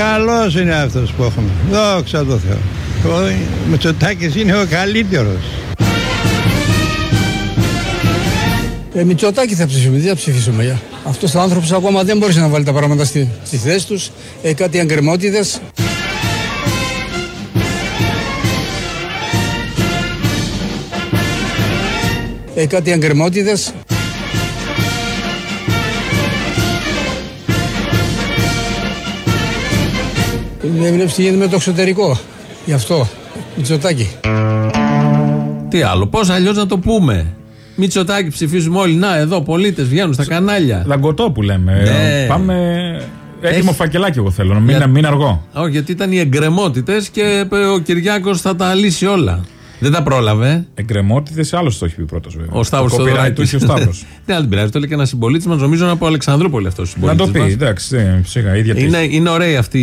Καλός είναι αυτός που έχουμε. Δόξα τω Θεώ. Ο Μητσοτάκης είναι ο καλύτερος. Ε, Μητσοτάκη θα ψηφίσουμε, τι θα ψηφίσουμε για; Αυτός ο άνθρωπος ακόμα δεν μπορούσε να βάλει τα πράγματα στη, στη θέση τους. Ε, κάτι αγκρεμότητες. Ε, κάτι αγκρεμότητες. Δεν βλέπει τι γίνεται με το εξωτερικό. Γι' αυτό. Μητσοτάκη. Τι άλλο, πώς αλλιώς να το πούμε; Μητσοτάκη ψηφίζουμε όλοι. Να, εδώ πολίτες βγαίνουν στα κανάλια. Λαγκωτό που λέμε. Ναι. Πάμε. Έτοιμο Έχει- φακελάκι, εγώ θέλω. Να μην, Για- μην αργώ. Όχι, γιατί ήταν οι εγκρεμότητες και ε, ο Κυριάκος θα τα λύσει όλα. Δεν τα πρόλαβε. Εγκρεμότητες, άλλος το έχει πει πρώτος βέβαια. Ο Σταύρος Το copyright Θεοδωράκης. του είχε ο Σταύρος. Ναι, αλλά δεν πειράζει. Το λέει και ένας συμπολίτης μας. Νομίζω να από Αλεξανδρούπολη αυτός ο Να συμπολίτης. το πει, εντάξει, ε, σιγά, ίδια τύχη. Είναι, είναι ωραίοι αυτοί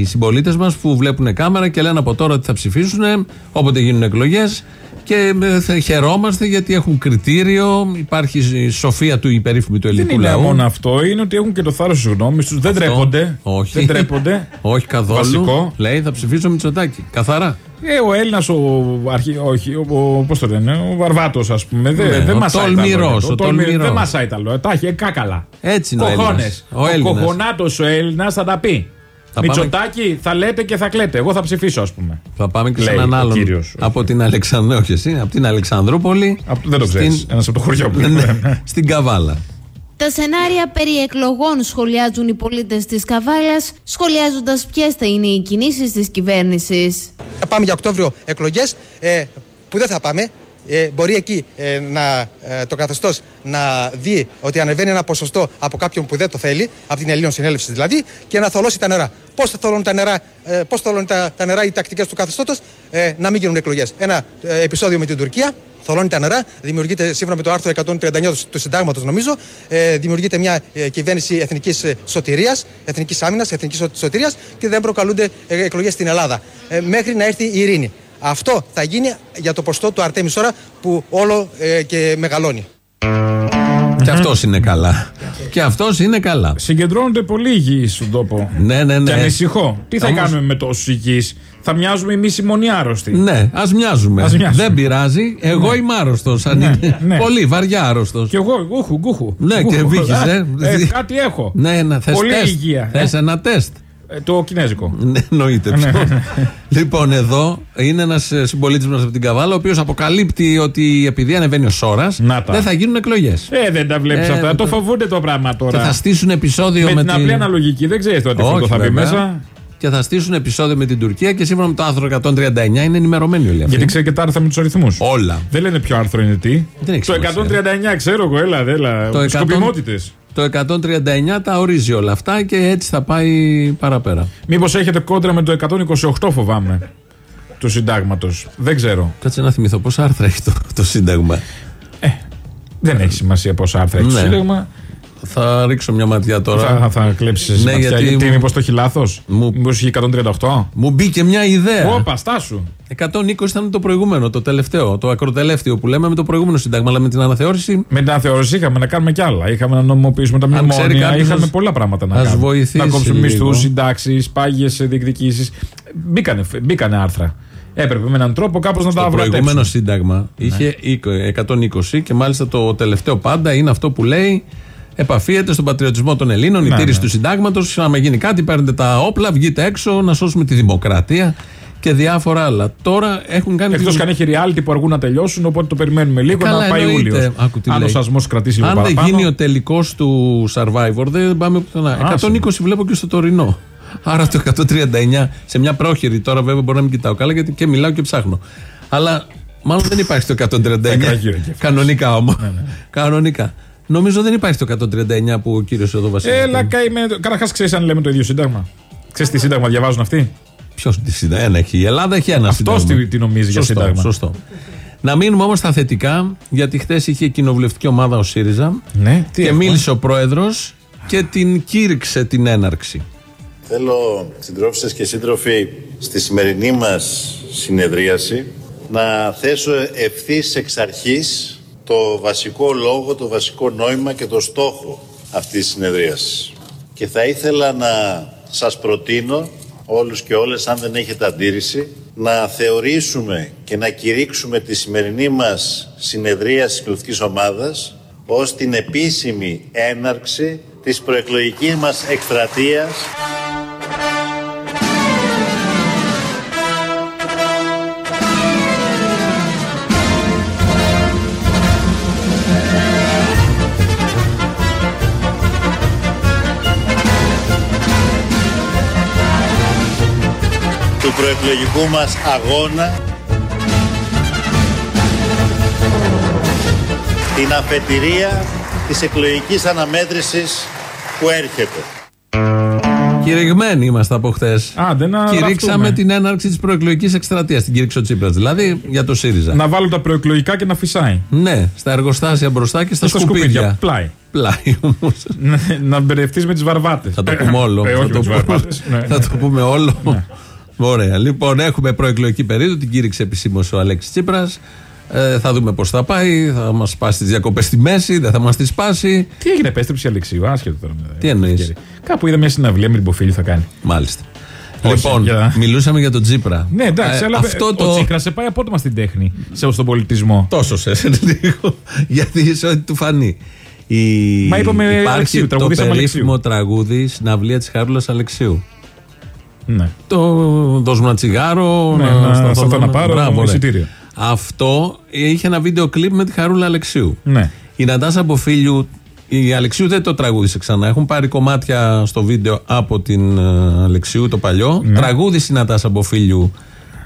οι συμπολίτες μας που βλέπουν κάμερα και λένε από τώρα ότι θα ψηφίσουν όποτε γίνουν εκλογές. Και ε, θα χαιρόμαστε γιατί έχουν κριτήριο, υπάρχει η σοφία του υπερήφημου του Δεν ελληνικού είναι λαού. μόνο αυτό, είναι ότι έχουν και το θάρρος της γνώμης τους. Δεν Αυτό. τρέπονται. Όχι. Δεν τρέπονται. Όχι καθόλου. Βασικό. Λέει θα ψηφίσω Μητσοτάκη. Καθαρά. Ε, ο Έλληνας, ο, αρχι... όχι, ο, ο, πώς το λένε, ο Βαρβάτος, ας πούμε. Δεν Ναι, δεν ο μασάει τα τολμηρός, λόγια. ο τολμηρός. Δεν μασάει τα λόγια. Τα έχει ε, κάκαλα. Έτσι είναι ο Κοχώνες. Έλληνας. Ο Ο Έλληνας. κοχονάτο ο Έλληνας θα τα πει. Θα Μητσοτάκη θα λέτε και θα κλαίτε. Εγώ θα ψηφίσω, ας πούμε. Θα πάμε και σε Λέει έναν ο άλλον. κύριος. Από την Αλεξανδρού, όχι εσύ, από την Αλεξανδρούπολη. Από- δεν το στην- ξέρεις. Ένας από το χωριό που Ναι, στην Καβάλα. Τα σενάρια περί εκλογών σχολιάζουν οι πολίτες της Καβάλας, σχολιάζοντας ποιες θα είναι οι κινήσεις της κυβέρνησης. Θα πάμε για Οκτώβριο εκλογές, ε, που δεν θα πάμε. Ε, μπορεί εκεί ε, να, ε, το καθεστώς να δει ότι ανεβαίνει ένα ποσοστό από κάποιον που δεν το θέλει, από την Ελλήνων Συνέλευση δηλαδή, και να θολώσει τα νερά. Πώς θα θολώνουν τα νερά, ε, πώς θολώνουν τα, τα νερά οι τακτικές του καθεστώτος, ε, να μην γίνουν εκλογές. Ένα ε, επεισόδιο με την Τουρκία, θολώνει τα νερά, δημιουργείται σύμφωνα με το άρθρο 139 του, του Συντάγματος, νομίζω, ε, δημιουργείται μια ε, κυβέρνηση εθνικής σωτηρίας, εθνικής άμυνας, εθνικής σωτηρίας και δεν προκαλούνται ε, εκλογές στην Ελλάδα. Ε, μέχρι να έρθει η ειρήνη. Αυτό θα γίνει για το ποστό του Αρτέμις Σόρα που όλο ε, και μεγαλώνει. Και αυτός είναι καλά. Και αυτός είναι καλά. Συγκεντρώνονται πολύ υγιεί στον τόπο. Ναι, ναι, Και ναι. ανησυχώ. Τι θα Όμως- κάνουμε με τόσους υγιεί. Θα μοιάζουμε εμείς οι μόνοι άρρωστοι. Ναι, ας μοιάζουμε. Ας μοιάζουμε. Δεν πειράζει. Εγώ είμαι άρρωστος. ναι. Πολύ βαριά άρρωστος. Και εγώ, γκούχου, γκούχου. Ναι, Γκούχου. και βύχεις, ε. ε, Κάτι έχω. Ναι, να θες Πολύ τεστ. υγεία. Θες ε. ένα τεστ. Ε, το κινέζικο. Ναι, εννοείται. Ναι, ποιος. ναι, λοιπόν, εδώ είναι ένας συμπολίτης μας από την Καβάλα, ο οποίος αποκαλύπτει ότι επειδή ανεβαίνει ο Σόρα, Να τα. δεν θα γίνουν εκλογές. Ε, δεν τα βλέπεις Ε, αυτά. το- Το φοβούνται το πράγμα Και τώρα. θα στήσουν επεισόδιο με με, την απλή αναλογική δεν ξέρεις τώρα τι Όχι, φρούτο θα μπει βέβαια. μέσα. Και θα στήσουν επεισόδιο με την Τουρκία και σύμφωνα με το άρθρο 139 είναι ενημερωμένοι όλοι αυτοί. Γιατί ξέρει και τα άρθρα με τους αριθμούς. Όλα. Δεν λένε ποιο άρθρο είναι τι. Δεν έχει το σημασία. 139 ξέρω εγώ, έλα, έλα. Το 100 Σκοπιμότητες. Το 139 τα ορίζει όλα αυτά και έτσι θα πάει παραπέρα. Μήπως έχετε κόντρα με το 128 φοβάμαι. Του συντάγματος. Δεν ξέρω. Κάτσε να θυμηθώ πόσα άρθρα έχει το, το Σύνταγμα. Δεν έχει σημασία πόσα άρθρα έχει το Ναι. Σύνταγμα. Θα ρίξω μια ματιά τώρα. Θα, θα κλέψεις εσύ Ναι, ματιά, γιατί γιατί μου- μήπως το έχει λάθος; Μου- Μήπως έχει 138. Μου μπήκε μια ιδέα. Όπα, στάσου. 120 ήταν το προηγούμενο, το τελευταίο, το ακροτελεύτιο που λέμε με το προηγούμενο Σύνταγμα. Αλλά με την αναθεώρηση Με την αναθεώρηση είχαμε να κάνουμε κι άλλα. Είχαμε να νομιμοποιήσουμε τα Αν ξέρει μνημόνια. κάποιος, Είχαμε ας- πολλά πράγματα να ας κάνουμε. βοηθήσει Να κόψουμε λίγο. μισθούς, συντάξεις, πάγιες διεκδικήσεις. Μπήκανε, μπήκανε άρθρα. Έπρεπε με έναν τρόπο κάπως να τα το προηγούμενο βραβεύσουμε. Σύνταγμα είχε 20, 120 και μάλιστα το τελευταίο πάντα είναι αυτό που λέει επαφίεται στον πατριωτισμό των Ελλήνων, η Ναι, τήρηση ναι. του συντάγματος. Άμα γίνει κάτι, παίρνετε τα όπλα, βγείτε έξω να σώσουμε τη δημοκρατία και διάφορα άλλα. Τώρα έχουν κάνει. Εκτός και αν έχει reality που αργούν να τελειώσουν, οπότε το περιμένουμε λίγο Καλά, να πάει εννοείται. Ιούλιος. Άκου τι Αν λέει. ο σασμός κρατήσει λίγο Αν δεν παραπάνω. γίνει ο τελικός του survivor, δεν πάμε πουθενά. Άσε. 120 βλέπω και στο τωρινό. Άρα το 139 σε μια πρόχειρη τώρα, βέβαια μπορεί να μην κοιτάω καλά γιατί και μιλάω και ψάχνω. Αλλά μάλλον δεν υπάρχει το 139. κραγεί ο εγκέφαλος. Κανονικά όμως. Ναι, Κανονικά. Νομίζω δεν υπάρχει το 139 που ο κύριος εδώ βασίλειο. Έλα, καημένο. Καταρχάς, ξέρεις αν λέμε το ίδιο σύνταγμα. Ξέρεις τι σύνταγμα διαβάζουν αυτοί; Ποιος τη συνταγμα. Ένα έχει. Η Ελλάδα έχει ένα Αυτός σύνταγμα. τι, τι νομίζει για Σωστό, σύνταγμα. Σωστό. Να μείνουμε όμως στα θετικά, γιατί χθες είχε κοινοβουλευτική ομάδα ο ΣΥΡΙΖΑ Ναι, τι και έχουμε; μίλησε ο πρόεδρος και την κήρυξε την έναρξη. Θέλω, συντρόφισσες και σύντροφοι, στη σημερινή μας συνεδρίαση να θέσω ευθύς εξ αρχής το βασικό λόγο, το βασικό νόημα και το στόχο αυτής της συνεδρίασης. Και θα ήθελα να σας προτείνω όλους και όλες, αν δεν έχετε αντίρρηση, να θεωρήσουμε και να κηρύξουμε τη σημερινή μας συνεδρία της κοινωνικής ομάδας ως την επίσημη έναρξη της προεκλογικής μας εκστρατείας προεκλογικού μας αγώνα την αφετηρία της εκλογικής αναμέτρησης που έρχεται. Κηρυγμένοι είμαστε από χθες. Άντε να Κηρύξαμε ραφτούμε. την έναρξη της προεκλογικής εκστρατείας. Την κήρυξε ο Τσίπρας δηλαδή για το ΣΥΡΙΖΑ. Να βάλω τα προεκλογικά και να φυσάει. Ναι, στα εργοστάσια μπροστά και στα, Στα σκουπίδια. σκουπίδια, πλάι. Πλάι όμως. Να- να μπερδευτεί με τις βαρβάτες. Θα το πούμε όλο. Ε, θα, όχι το με τις πούμε, βαρβάτες. θα το πούμε όλο. Ωραία. Λοιπόν, έχουμε προεκλογική περίοδο. Την κήρυξε επισήμως ο Αλέξης Τσίπρας. Ε, θα δούμε πώς θα πάει. Θα μας σπάσει τις διακοπές στη μέση. Δεν θα μας τις σπάσει. Τι έγινε, επέστρεψε η Αλεξίου, άσχετο τώρα. με- Τι εννοείς; ευκαιρία. Κάπου είδα μια συναυλία με την Ποφίλη θα κάνει. Μάλιστα. Όχι, λοιπόν, για- μιλούσαμε για τον Τσίπρα. Ναι, εντάξει, Ε, αλλά αυτό ο το. Τσίπρας σε πάει απότομα στην τέχνη, σε στον πολιτισμό. Τόσο σε λίγο. Γιατί είσαι ό,τι του φανεί. Η... Μα είπαμε Υπάρχει Αλεξίου, το τραγουδήσαμε περίφημο Αλεξίου. τραγούδι Συναυλία της Χάρουλα Αλεξίου. Ναι. Το δώσουμε ένα τσιγάρο, Ναι, να σταθώ να πάρω Μπράβο, ρε. εισιτήριο. Αυτό είχε ένα βίντεο κλιπ με τη Χαρούλα Αλεξίου. Ναι. Η Νατάσα Αποφίλιου, η Αλεξίου δεν το τραγούδισε ξανά. Έχουν πάρει κομμάτια στο βίντεο από την ε, Αλεξίου το παλιό. Ναι. Τραγούδισε η Νατάσα Αποφίλιου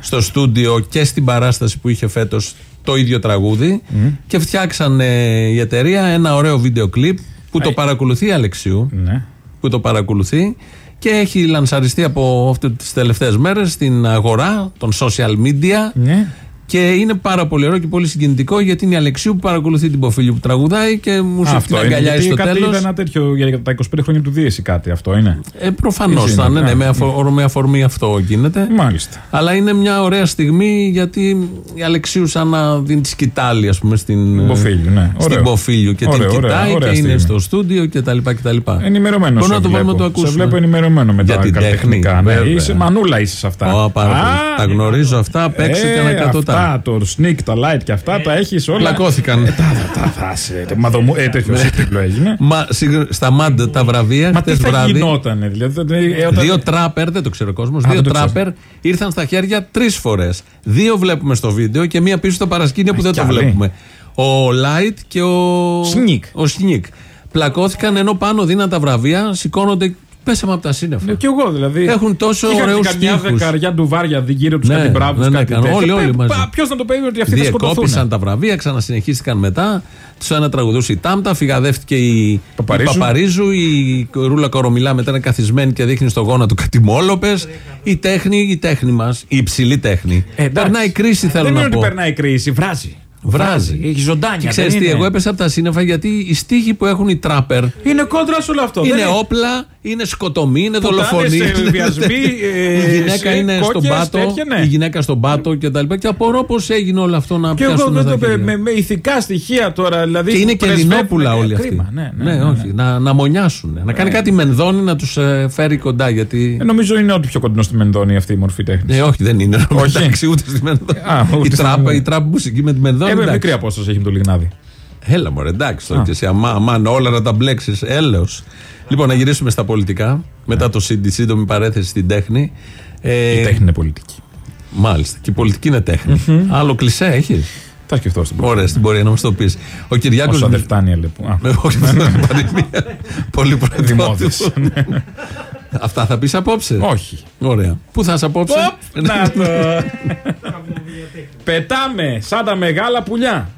στο στούντιο και στην παράσταση που είχε φέτος το ίδιο τραγούδι. Και φτιάξανε η εταιρεία ένα ωραίο βίντεο κλιπ που το παρακολουθεί η Αλεξίου ναι. που το παρακολουθεί και έχει λανσαριστεί από αυτές τις τελευταίες μέρες στην αγορά των social media Ναι. Και είναι πάρα πολύ ωραίο και πολύ συγκινητικό γιατί είναι η Αλεξίου που παρακολουθεί την Ποφίλιο που τραγουδάει και μου σου την Αυτό είναι. αγκαλιάει Γιατί στο κάτι τέλος είδα ένα τέτοιο για τα 25 χρόνια του Δίεση κάτι. Αυτό είναι. Ε, προφανώς Έτσι θα είναι. είναι, ναι, Α, με, αφο- με αφορμή αυτό γίνεται. Μάλιστα. Αλλά είναι μια ωραία στιγμή γιατί η Αλεξίου σαν να δίνει τη σκητάλη ας πούμε στην Ποφίλιο, ναι. στην Ωραίο. Ποφίλιο και Ωραίο, την ωραία, κοιτάει ωραία και είναι στιγμή. στο στούντιο και τα λοιπά και τα λοιπά. Ενημερωμένος. Μπορούμε σε να το βλέπω. βάλουμε να το Σε ακούσουμε. βλέπω ενημερωμένο με Για τα την τέχνη, καλλιτεχνικά. Ναι, βέβαια. είσαι μανούλα είσαι σε αυτά. Ω, πάρα πολύ. Α, Τα γνωρίζω αυτά, παίξε ε, κανένα εκατοτά. Αυτά, το sneak, τα light και αυτά τα έχεις όλα. Πλακώθηκαν. Ε, τα τα θα σε. Μαδομού. Ε, τέτοιο σύντριπλο έγινε. Μα, συγγνώ- στα μαντ τα βραβεία, Μα χτε τι θα βράδυ. γινότανε, δηλαδή. ε, όταν- Δύο τράπερ, δεν το ξέρω ο κόσμος. δεν Δύο το ξέρω. τράπερ ήρθαν στα χέρια τρεις φορές. Δύο βλέπουμε στο βίντεο και μία πίσω στο παρασκήνιο που δεν κι το άλλη. βλέπουμε. Ο Light και ο. Σνικ. Ο Σνικ. Πλακώθηκαν ενώ πάνω δίναν τα βραβεία, σηκώνονται. Πέσαμε από τα σύννεφα. Ε, Κι εγώ δηλαδή. Έχουν τόσο Είχαν ωραίους καμιά στίχους. δεκαριά ντουβάρια γύρω τους Ναι, κάτι μπράβους. ναι, ναι, κάνουν όλοι, όλοι μαζί. Ποιος να το πει ότι αυτοί θα Διεκόπησαν σκοτωθούν. τα βραβεία, ξανασυνεχίστηκαν μετά. Τους ένα τραγουδούσε η Τάμτα, φυγαδεύτηκε η Παπαρίζου. η, Παπαρίζου, η Ρούλα Κορομιλά μετά είναι καθισμένη και δείχνει στο γόνατο κάτι μόλοπες. Η τέχνη, η τέχνη μας, η υψηλή τέχνη. Ε, εντάξει. περνάει κρίση, θέλω Δεν να είναι πω. ότι περνάει κρίση, βράζει. Βράζει. Έχει ζωντάνια. Και ξέρεις δεν τι, είναι; εγώ έπεσα από τα σύννεφα γιατί οι στίχοι που έχουν οι τράπερ Είναι κόντρα σε όλο αυτό. είναι δεν όπλα, είναι σκοτωμοί, είναι Πουτάνες, δολοφονίε. ε, βιασμοί, ε, η γυναίκα σε είναι στον κόκκες, πάτο. τέτοια, ναι. Η γυναίκα στον πάτο και τα λοιπά. Και απορώ πώς έγινε όλο αυτό να Και εγώ πιάσουν δεν στα το χέρια. με, με ηθικά στοιχεία τώρα. Δηλαδή, Και είναι που και πρεσβεύουν- Ελληνόπουλα όλοι αυτοί. Κρίμα, ναι, ναι, ναι, ναι. όχι. Να, να μονιάσουν. Να κάνει κάτι μενδόνι να τους φέρει κοντά. Γιατί. Ε, νομίζω είναι ό,τι πιο κοντινό στη Μενδόνη αυτή η μορφή τέχνης. Ε, όχι, δεν είναι. Όχι. Εντάξει, ούτε στη μενδόνι. Α, ούτε η, στη τραπ, Μενδόνη. η τραπ μουσική με τη μενδόνι. Ε, με εντάξει. μικρή απόσταση έχει με το Λιγνάδι. Έλα μωρέ, εντάξει τώρα και εσύ. Αμά, αμάν, όλα να τα μπλέξεις. Έλεος. Λοιπόν, να γυρίσουμε στα πολιτικά. Μετά το CD, σύντομη παρέθεση στην τέχνη. Ε, Η τέχνη είναι πολιτική. Μάλιστα. Και η πολιτική είναι τέχνη. Άλλο κλισέ έχεις; Θα σκεφτώ στην πορεία. Ωραία, στην πορεία να μας το πεις. Ο Κυριάκος. Όσα δεν φτάνει, λοιπόν. Α, Όχι, δεν είναι πανδημία. Πολύ Δημόδης. Προετοιμάτιο. Αυτά θα πεις απόψε. Όχι. Ωραία. Πού θα σε απόψε; Οπ, Να το. Πετάμε σαν τα μεγάλα πουλιά.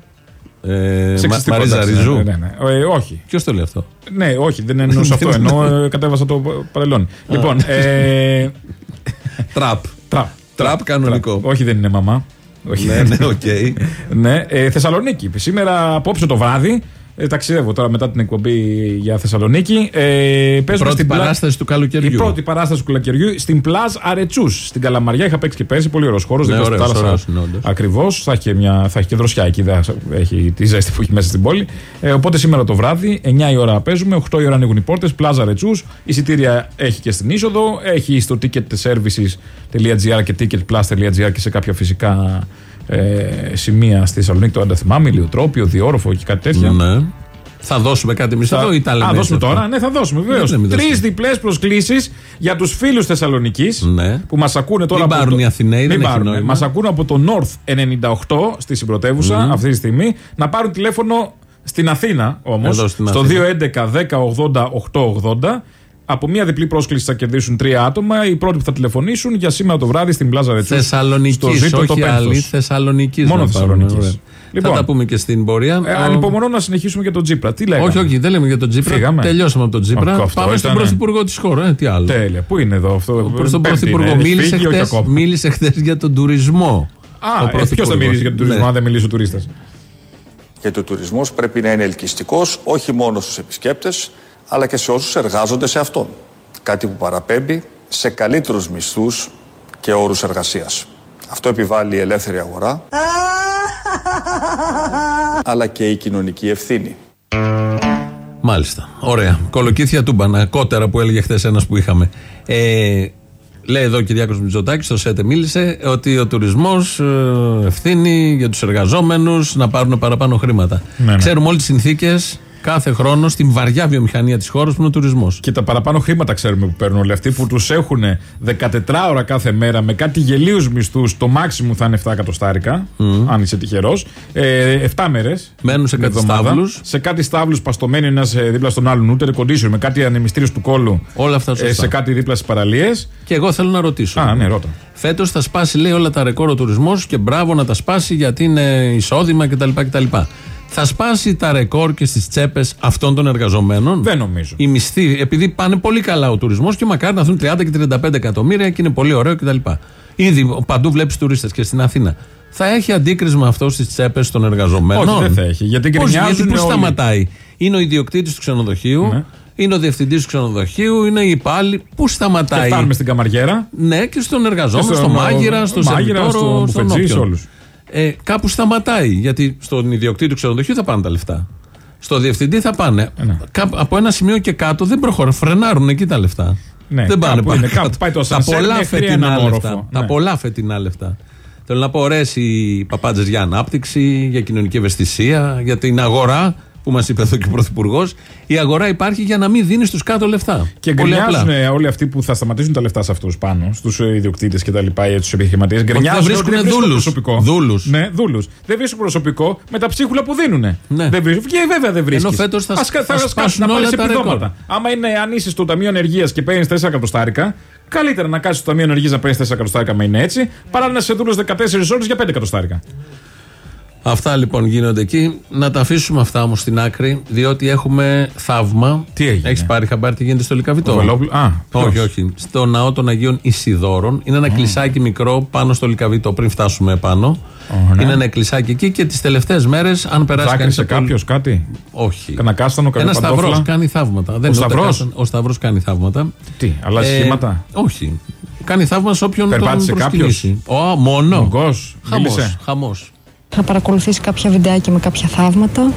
Ε, Μα- Σεξιστικό, Μαρίζα εντάξει, Ριζού. ναι, ναι, ναι. Ε, όχι. Ποιος το λέει αυτό; Ναι, όχι, δεν εννοούσα αυτό. Εννοώ, ε, κατέβασα το παρελθόν. Λοιπόν, ε, Τραπ. τραπ. Τραπ κανονικό. Όχι, δεν είναι μαμά. Όχι, Ναι, δεν ναι, είναι. οκ. Ναι, ε, Θεσσαλονίκη. Σήμερα, απόψε το βράδυ, Ε, ταξιδεύω τώρα μετά την εκπομπή για Θεσσαλονίκη. Ε, παίζουμε Πρώτη στην πλά- παράσταση του καλοκαιριού. Η πρώτη παράσταση του καλοκαιριού στην Πλαζ Αρετσού. Στην Καλαμαριά είχα παίξει και πέρσι. Πολύ ωραίος χώρος. Ναι, ωραίος, ωραίος είναι όντως. Ακριβώς. Θα, έχει και μια- θα έχει και δροσιά εκεί. Δεν θα έχει τη ζέστη που έχει μέσα στην πόλη. Ε, οπότε σήμερα το βράδυ, 9 η ώρα παίζουμε. 8 η ώρα ανοίγουν οι πόρτες. Πλάζ Αρετσούς. Εισιτήρια έχει και στην είσοδο. Έχει στο ticketservices.gr και ticketplus.gr και σε κάποια φυσικά ε, σημεία στη Θεσσαλονίκη. Το αν δεν θυμάμαι, ηλιοτρόπιο, διόροφο και κάτι τέτοια. Ναι. Θα δώσουμε κάτι εμείς εδώ ή τα λέμε. Α, δώσουμε έτσι τώρα. αυτά; Ναι, θα δώσουμε Ναι, ναι, βεβαίω. μην Τρεις δώσουμε. διπλές προσκλήσεις για τους φίλους Θεσσαλονίκης Ναι. που μας ακούνε τώρα. Μην από πάρουν το... οι Αθηναίοι, δεν Μην έχει πάρουν. νόημα. Μας ακούνε από το North 98 στη συμπρωτεύουσα αυτή τη στιγμή. Να πάρουν τηλέφωνο στην Αθήνα όμως. Εδώ στην Στο Αθήνα. 211 1080 880. Από μία διπλή πρόσκληση θα κερδίσουν τρία άτομα. Οι πρώτοι που θα τηλεφωνήσουν για σήμερα το βράδυ στην Πλάζα Ρετσούς. Θεσσαλονίκης, στο Ζήτο το όχι Πένθος. άλλη. Θεσσαλονίκης. Μόνο Θεσσαλονίκης. Λοιπόν. θα τα πούμε και στην πορεία. Ε, Ο- ανυπομονώ να συνεχίσουμε και τον Τζίπρα. Τι λέγαμε; όχι, όχι, δεν λέμε για τον Τζίπρα. Φύγαμε. Τελειώσαμε από τον Τζίπρα. Αυτό, αυτό Πάμε στον ήταν- πρωθυπουργό της χώρας. Ε, τι άλλο. Τέλεια. Πού είναι εδώ αυτό; Προ τον Πέμπτη πρωθυπουργό. είναι, έχει Μίλησε φύγει, όχι χθες, ακόμα. μίλησε χθες για τον τουρισμό. Α, Ο ε, ποιος θα πρωθυπουργός. μιλήσει για τον τουρισμό, Ναι. αν δεν μιλήσει ο τουρίστα. Γιατί ο τουρισμός πρέπει να είναι ελκυστικός όχι μόνο στους επισκέπτες, αλλά και σε όσους εργάζονται σε αυτόν. Κάτι που παραπέμπει σε καλύτερους μισθούς και όρους εργασίας. Αυτό επιβάλλει η ελεύθερη αγορά, αλλά και η κοινωνική ευθύνη. Μάλιστα. Ωραία. Κολοκύθια τούμπανα. Κότερα που έλεγε χθες ένας που είχαμε. Ε, λέει εδώ ο Κυριάκος Μητσοτάκης, στο ΣΕΤΕ μίλησε, ότι ο τουρισμός ευθύνει για τους εργαζόμενους να πάρουν παραπάνω χρήματα. Ναι, ναι. Ξέρουμε όλες τις συνθήκες κάθε χρόνο στην βαριά βιομηχανία της χώρας που είναι ο τουρισμός. Και τα παραπάνω χρήματα ξέρουμε που παίρνουν όλοι αυτοί που τους έχουν 14 ώρα κάθε μέρα με κάτι γελίους μισθούς. Το maximum θα είναι 7 εκατοστάρικα, αν είσαι τυχερός. Ε, 7 μέρες. Μένουν σε κάτι στάβλους. Σε κάτι στάβλους παστομένοι ένας δίπλα στον άλλον, ούτε condition, με κάτι ανεμιστήριο του κόλου. Όλα αυτά ε, σωστά. σε κάτι δίπλα στις παραλίες. Και εγώ θέλω να ρωτήσω. Α, ναι, ρώτα. Φέτος θα σπάσει, λέει, όλα τα ρεκόρ ο τουρισμός και μπράβο να τα σπάσει γιατί είναι εισόδημα κτλ. κτλ. Θα σπάσει τα ρεκόρ και στις τσέπες αυτών των εργαζομένων; Δεν νομίζω. Οι μισθοί, επειδή πάνε πολύ καλά ο τουρισμός και μακάρι να έρθουν 30 και 35 εκατομμύρια και είναι πολύ ωραίο κτλ. Ήδη παντού βλέπεις τουρίστες και στην Αθήνα. Θα έχει αντίκρισμα αυτό στις τσέπες των εργαζομένων; Όχι, δεν θα έχει, γιατί Πώς, γκρινιάζουν γιατί πού όλοι. σταματάει; Είναι ο ιδιοκτήτης του ξενοδοχείου, Ναι. είναι ο διευθυντής του ξενοδοχείου, είναι οι υπάλληλοι. Πού Και σταματάει. φτάνουμε στην Καμαριέρα. Ναι, και στον εργαζόμενο, Και στο, στον- μάγειρα, στο μάγειρα, σερβιτόρο, στον στον μπουφετζής, σε όποιον. όλους. Ε, κάπου σταματάει. Γιατί στον ιδιοκτήτη του ξενοδοχείου θα πάνε τα λεφτά. Στο διευθυντή θα πάνε. ναι. Κάπου- από ένα σημείο και κάτω δεν προχωρούν. Φρενάρουν εκεί τα λεφτά. Ναι, δεν πάνε κάπου πάνω. είναι, κάπου πάει το τα ασανσέρ πολλά μέχρι φετινά έναν λεφτά. όροφο. Τα Ναι. πολλά φετινά λεφτά. Θέλω να πω ωραίες οι παπάντζες για ανάπτυξη, για κοινωνική ευαισθησία, για την αγορά που μας είπε εδώ και ο Πρωθυπουργός. Η αγορά υπάρχει για να μην δίνει στους κάτω λεφτά. Και Πολύ απλά. γκρινιάζουν όλοι αυτοί που θα σταματήσουν τα λεφτά σε αυτούς πάνω, στους ιδιοκτήτες και τα λοιπά ή τους επιχειρηματίες. Γκρινιάζουν δεν βρίσκουνε ότι δεν βρίσκουν δούλους. προσωπικό. Δούλους. Ναι, δούλους. Δεν βρίσκουν προσωπικό με τα ψίχουλα που δίνουν. Ναι. Δεν βρίσκουν. Και βέβαια δεν βρίσκουν. Ενώ φέτος θα σ- θα σκάσουν σπάσουν να όλα πάρει τα επιδόματα. ρεκόρ. Άμα είναι, αν είσαι στο Ταμείο Ενεργείας και παίρνεις 4 εκατοστάρικα, καλύτερα να κάτσεις στο Ταμείο Ενεργείας να παίρνεις 4 εκατοστάρικα, με είναι έτσι, παρά να είσαι δούλο 14 ώρες για 5 εκατοστάρικα. Αυτά λοιπόν γίνονται εκεί. Να τα αφήσουμε αυτά όμως στην άκρη, διότι έχουμε θαύμα. Τι έγινε; Έχεις πάρει χαμπάρι τι γίνεται στο Λικαβιτό; Ο Βελόπουλο- Α, όχι, ποιος; όχι. Στο ναό των Αγίων Ισιδόρων. Είναι ένα κλεισάκι μικρό πάνω στο Λικαβιτό, πριν φτάσουμε πάνω. ναι. Είναι ένα κλεισάκι εκεί και τις τελευταίες μέρες, αν περάσει κανείς. Δάκρυσε κάποιος κάτι; Όχι. Κανένα κάστανο, καμία Ένα παντόφλα. σταυρός κάνει θαύματα. Δεν είναι ούτε Σταυρός; κάστανο. Ο Σταυρός κάνει θαύματα. Τι, αλλάζει Ε, σχήματα; Όχι. Κάνει θαύμα σε όποιον τον Περπάτησε προσκυνήσει. Ω, μόνο. Μογκός, Χαμός, μίλησε. χαμός. Είχα παρακολουθήσει κάποια βιντεάκια με κάποια θαύματα.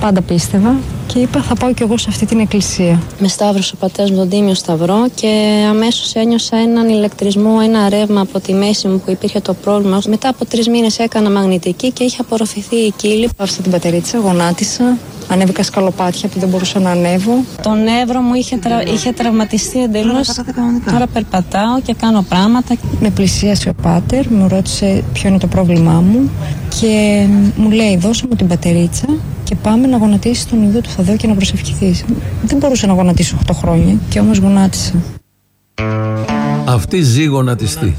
Πάντα πίστευα και είπα θα πάω κι εγώ σε αυτή την εκκλησία. Με σταύρωσε ο πατέρας μου τον Τίμιο Σταυρό και αμέσως ένιωσα έναν ηλεκτρισμό, ένα ρεύμα από τη μέση μου που υπήρχε το πρόβλημα. Μετά από τρεις μήνες έκανα μαγνητική και είχε απορροφηθεί η κύλη. Άφησα την πατερίτσα, γονάτισα, ανέβηκα σκαλοπάτια που δεν μπορούσα να ανέβω. Το νεύρο μου είχε, τρα... είχε τραυματιστεί εντελώς. Τώρα περπατάω και κάνω πράγματα. Με πλησίασε ο πάτερ, μου ρώτησε ποιο είναι το πρόβλημά μου και μου λέει δώσε μου την πατερίτσα και πάμε να γονατίσεις τον Ιδού του Θαδό και να προσευχηθείς. Δεν μπορούσα να γονατίσω 8 χρόνια και όμως γονάτισα. Αυτή ζει γονατιστή.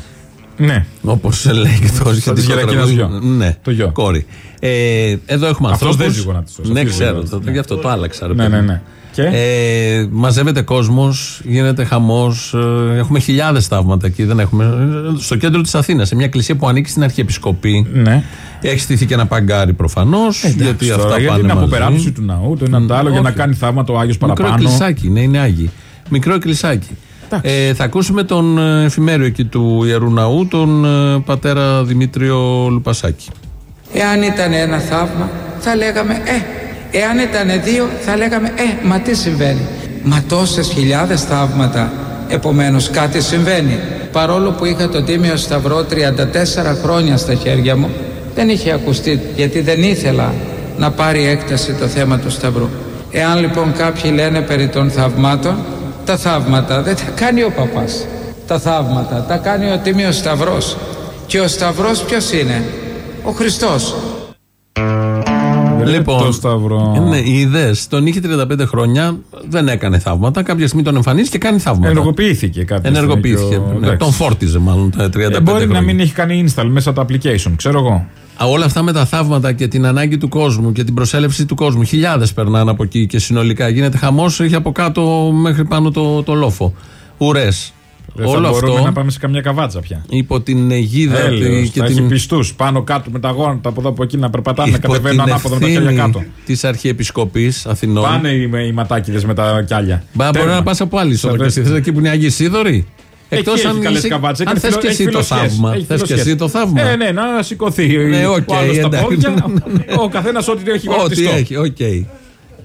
Ναι. Όπως λέει και το της σχετικό Γερακίνας τραγούδι. γιο. Ναι, Το γιο. κόρη. Ε, εδώ έχουμε Αυτός ανθρώπους δεν ζει γονατιστός, Ναι, αυτή ζει ξέρω. γονατιστός, Το, ναι. Γι' αυτό το άλλαξα. ρε Ναι, παιδί ναι, μου. ναι. Και; Ε, μαζεύεται κόσμος, γίνεται χαμός. έχουμε χιλιάδες θαύματα εκεί. Δεν έχουμε, στο κέντρο της Αθήνας, σε μια εκκλησία που ανήκει στην Αρχιεπισκοπή. Ναι. Έχει στηθεί και ένα παγκάρι προφανώς. γιατί αυτά Τώρα, πάνε γιατί είναι μαζί. αποπεράτωση του ναού, το ένα το άλλο, για να όχι. κάνει θαύματα ο Άγιος Μικρό παραπάνω. εκκλησάκι, ναι, είναι Άγιοι. Μικρό εκκλησάκι. Ε, θα ακούσουμε τον ε, εφημέριο εκεί του Ιερού Ναού, τον ε, πατέρα Δημήτριο Λουπασάκη. Εάν ήταν ένα θαύμα, θα λέγαμε Ε. Εάν ήταν δύο, θα λέγαμε Ε, μα τι συμβαίνει. Μα τόσες χιλιάδες θαύματα, επομένως κάτι συμβαίνει. Παρόλο που είχα το Τίμιο Σταυρό 34 χρόνια στα χέρια μου, δεν είχε ακουστεί γιατί δεν ήθελα να πάρει έκταση το θέμα του Σταυρού. Εάν λοιπόν κάποιοι λένε περί των θαυμάτων, τα θαύματα δεν τα κάνει ο παπάς. Τα θαύματα τα κάνει ο Τίμιος Σταυρός. Και ο Σταυρός ποιος είναι, ο Χριστός. Λοιπόν, το Σταυρό. Ε, Ναι, οι ιδέες. Τον είχε 35 χρόνια, δεν έκανε θαύματα. Κάποια στιγμή τον εμφανίζει και κάνει θαύματα. Ενεργοποιήθηκε κάποια στιγμή Ενεργοποιήθηκε. και ο- Ναι, εντάξει. τον φόρτιζε μάλλον τα 35 Ε, μπορεί χρόνια. να μην έχει κάνει install μέσα τα application, ξέρω εγώ. Α, Όλα αυτά με τα θαύματα και την ανάγκη του κόσμου και την προσέλευση του κόσμου. Χιλιάδες περνάνε από εκεί και συνολικά γίνεται χαμός. Έχει από κάτω μέχρι πάνω το, το λόφο. Ουρές. Δεν Όλο θα μπορούμε αυτό να πάμε σε καμιά καβάτσα πια. υπό την αιγίδα Έλεος, τη- και θα έχει την, πιστούς πάνω κάτω με τα γόνατα από εδώ από εκεί να περπατάνε, να υπό κατεβαίνουν την ανάποδα με τα χέρια κάτω. της Αρχιεπισκοπής Αθηνών. Πάνε οι, οι ματάκιδες με τα κιάλια. Μπα, μπορεί Τέρμα. να πας από άλλη Σε σόδο και εσύ δες- θες εκεί που είναι οι Αγίοι Σίδωροι. Εκεί έχει καλές καβάτσες, αν έχει θες φιλο- και έχει εσύ το φιλοσχέσεις, θαύμα. έχει Θες και φιλοσχέσεις. εσύ το θαύμα. Ε, ναι, να σηκωθεί Ναι, ο οκ, άλλος στα εντάξει. πόδια. Ναι, Ο καθένας ό,τι έχει Ό,τι γονατιστό. έχει, οκ.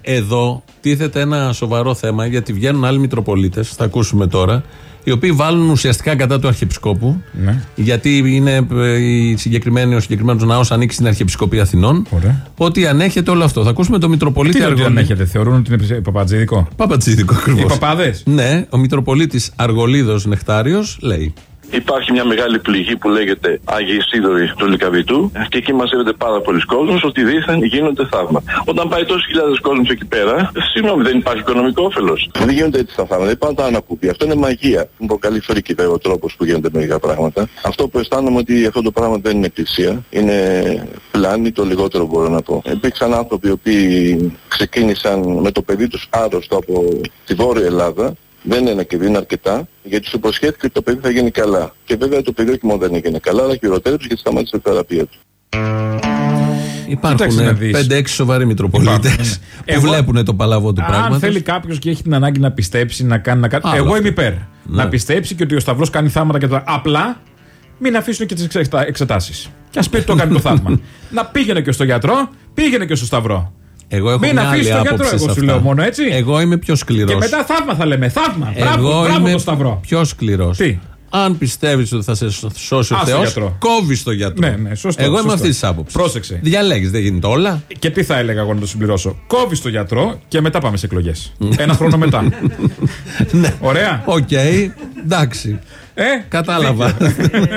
Εδώ τίθεται ένα σοβαρό θέμα γιατί βγαίνουν άλλοι Μητροπολίτες, θα ακούσουμε τώρα, οι οποίοι βάλουν ουσιαστικά κατά του Αρχιεπισκόπου. Ναι. Γιατί είναι ε, η συγκεκριμένη, ο συγκεκριμένος ναός ανήκει στην Αρχιεπισκοπή Αθηνών. Ωραία. Ότι ανέχεται όλο αυτό. Θα ακούσουμε τον Μητροπολίτη Τι είναι ότι Αργολίδη. δεν έχετε, θεωρούν ότι είναι παπατζίδικο. Παπατζίδικο ακριβώς. Οι παπάδες. Ναι, ο Μητροπολίτης Αργολίδος Νεκτάριος λέει. Υπάρχει μια μεγάλη πληγή που λέγεται Άγιοι Σίδωροι του Λυκαβητού και εκεί μαζεύεται πάρα πολλοί κόσμος ότι δίθεν γίνονται θαύματα. Όταν πάει τόσοι χιλιάδες κόσμος εκεί πέρα, συγγνώμη, δεν υπάρχει οικονομικό όφελος. Δεν γίνονται έτσι τα θαύματα, δεν πάνε τα ανακούπια. Αυτό είναι μαγεία. Μου προκαλεί φρίκη βέβαια ο τρόπος που γίνονται μερικά πράγματα. Αυτό που αισθάνομαι ότι αυτό το πράγμα δεν είναι εκκλησία. Είναι πλάνη, το λιγότερο μπορώ να πω. Υπήρξαν άνθρωποι οι οποίοι ξεκίνησαν με το παιδί τους άρρωστο από τη Βόρεια Ελλάδα. Δεν είναι και δεν είναι αρκετά, γιατί του υποσχέθηκε ότι το παιδί θα γίνει καλά. Και βέβαια το παιδί όχι μόνο δεν έγινε καλά, αλλά χειροτέρεψε γιατί σταμάτησε τη θεραπεία τους. Υπάρχουν Κοίταξε να δεις. 5-6 σοβαροί Μητροπολίτε Υπάρχουν, ναι. που Εγώ- βλέπουν το παλαβό του Αν πράγματος. θέλει κάποιος και έχει την ανάγκη να πιστέψει, να κάνει. Να κάνει... Άλλο Εγώ αυτό. είμαι υπέρ. Ναι. Να πιστέψει και ότι ο Σταυρός κάνει θάματα και τα. Απλά μην αφήσουν και τις εξετάσεις. Και ας πει ότι το κάνει το θαύμα. να πήγαινε και στο γιατρό, πήγαινε και στο Σταυρό. Εγώ έχω Μην μια αφήσεις άλλη τον γιατρό, άποψη εγώ σε σου αυτά. λέω μόνο έτσι. Εγώ είμαι πιο σκληρός. Και μετά θαύμα θα λέμε. Θαύμα. Μπράβο, Εγώ μπράβο είμαι το Σταυρό. πιο σκληρός. Τι; Αν πιστεύεις ότι θα σε σώσει ο Ας το Θεός, γιατρό. κόβεις το γιατρό. Ναι, ναι, σωστό, Εγώ είμαι σωστό. αυτής της άποψης. Πρόσεξε. Διαλέγεις, δεν γίνεται όλα. Και τι θα έλεγα εγώ να το συμπληρώσω. Κόβεις το γιατρό και μετά πάμε σε εκλογές. Ένα χρόνο μετά. Ναι. Ωραία. Οκ, εντάξει. Ε, Κατάλαβα.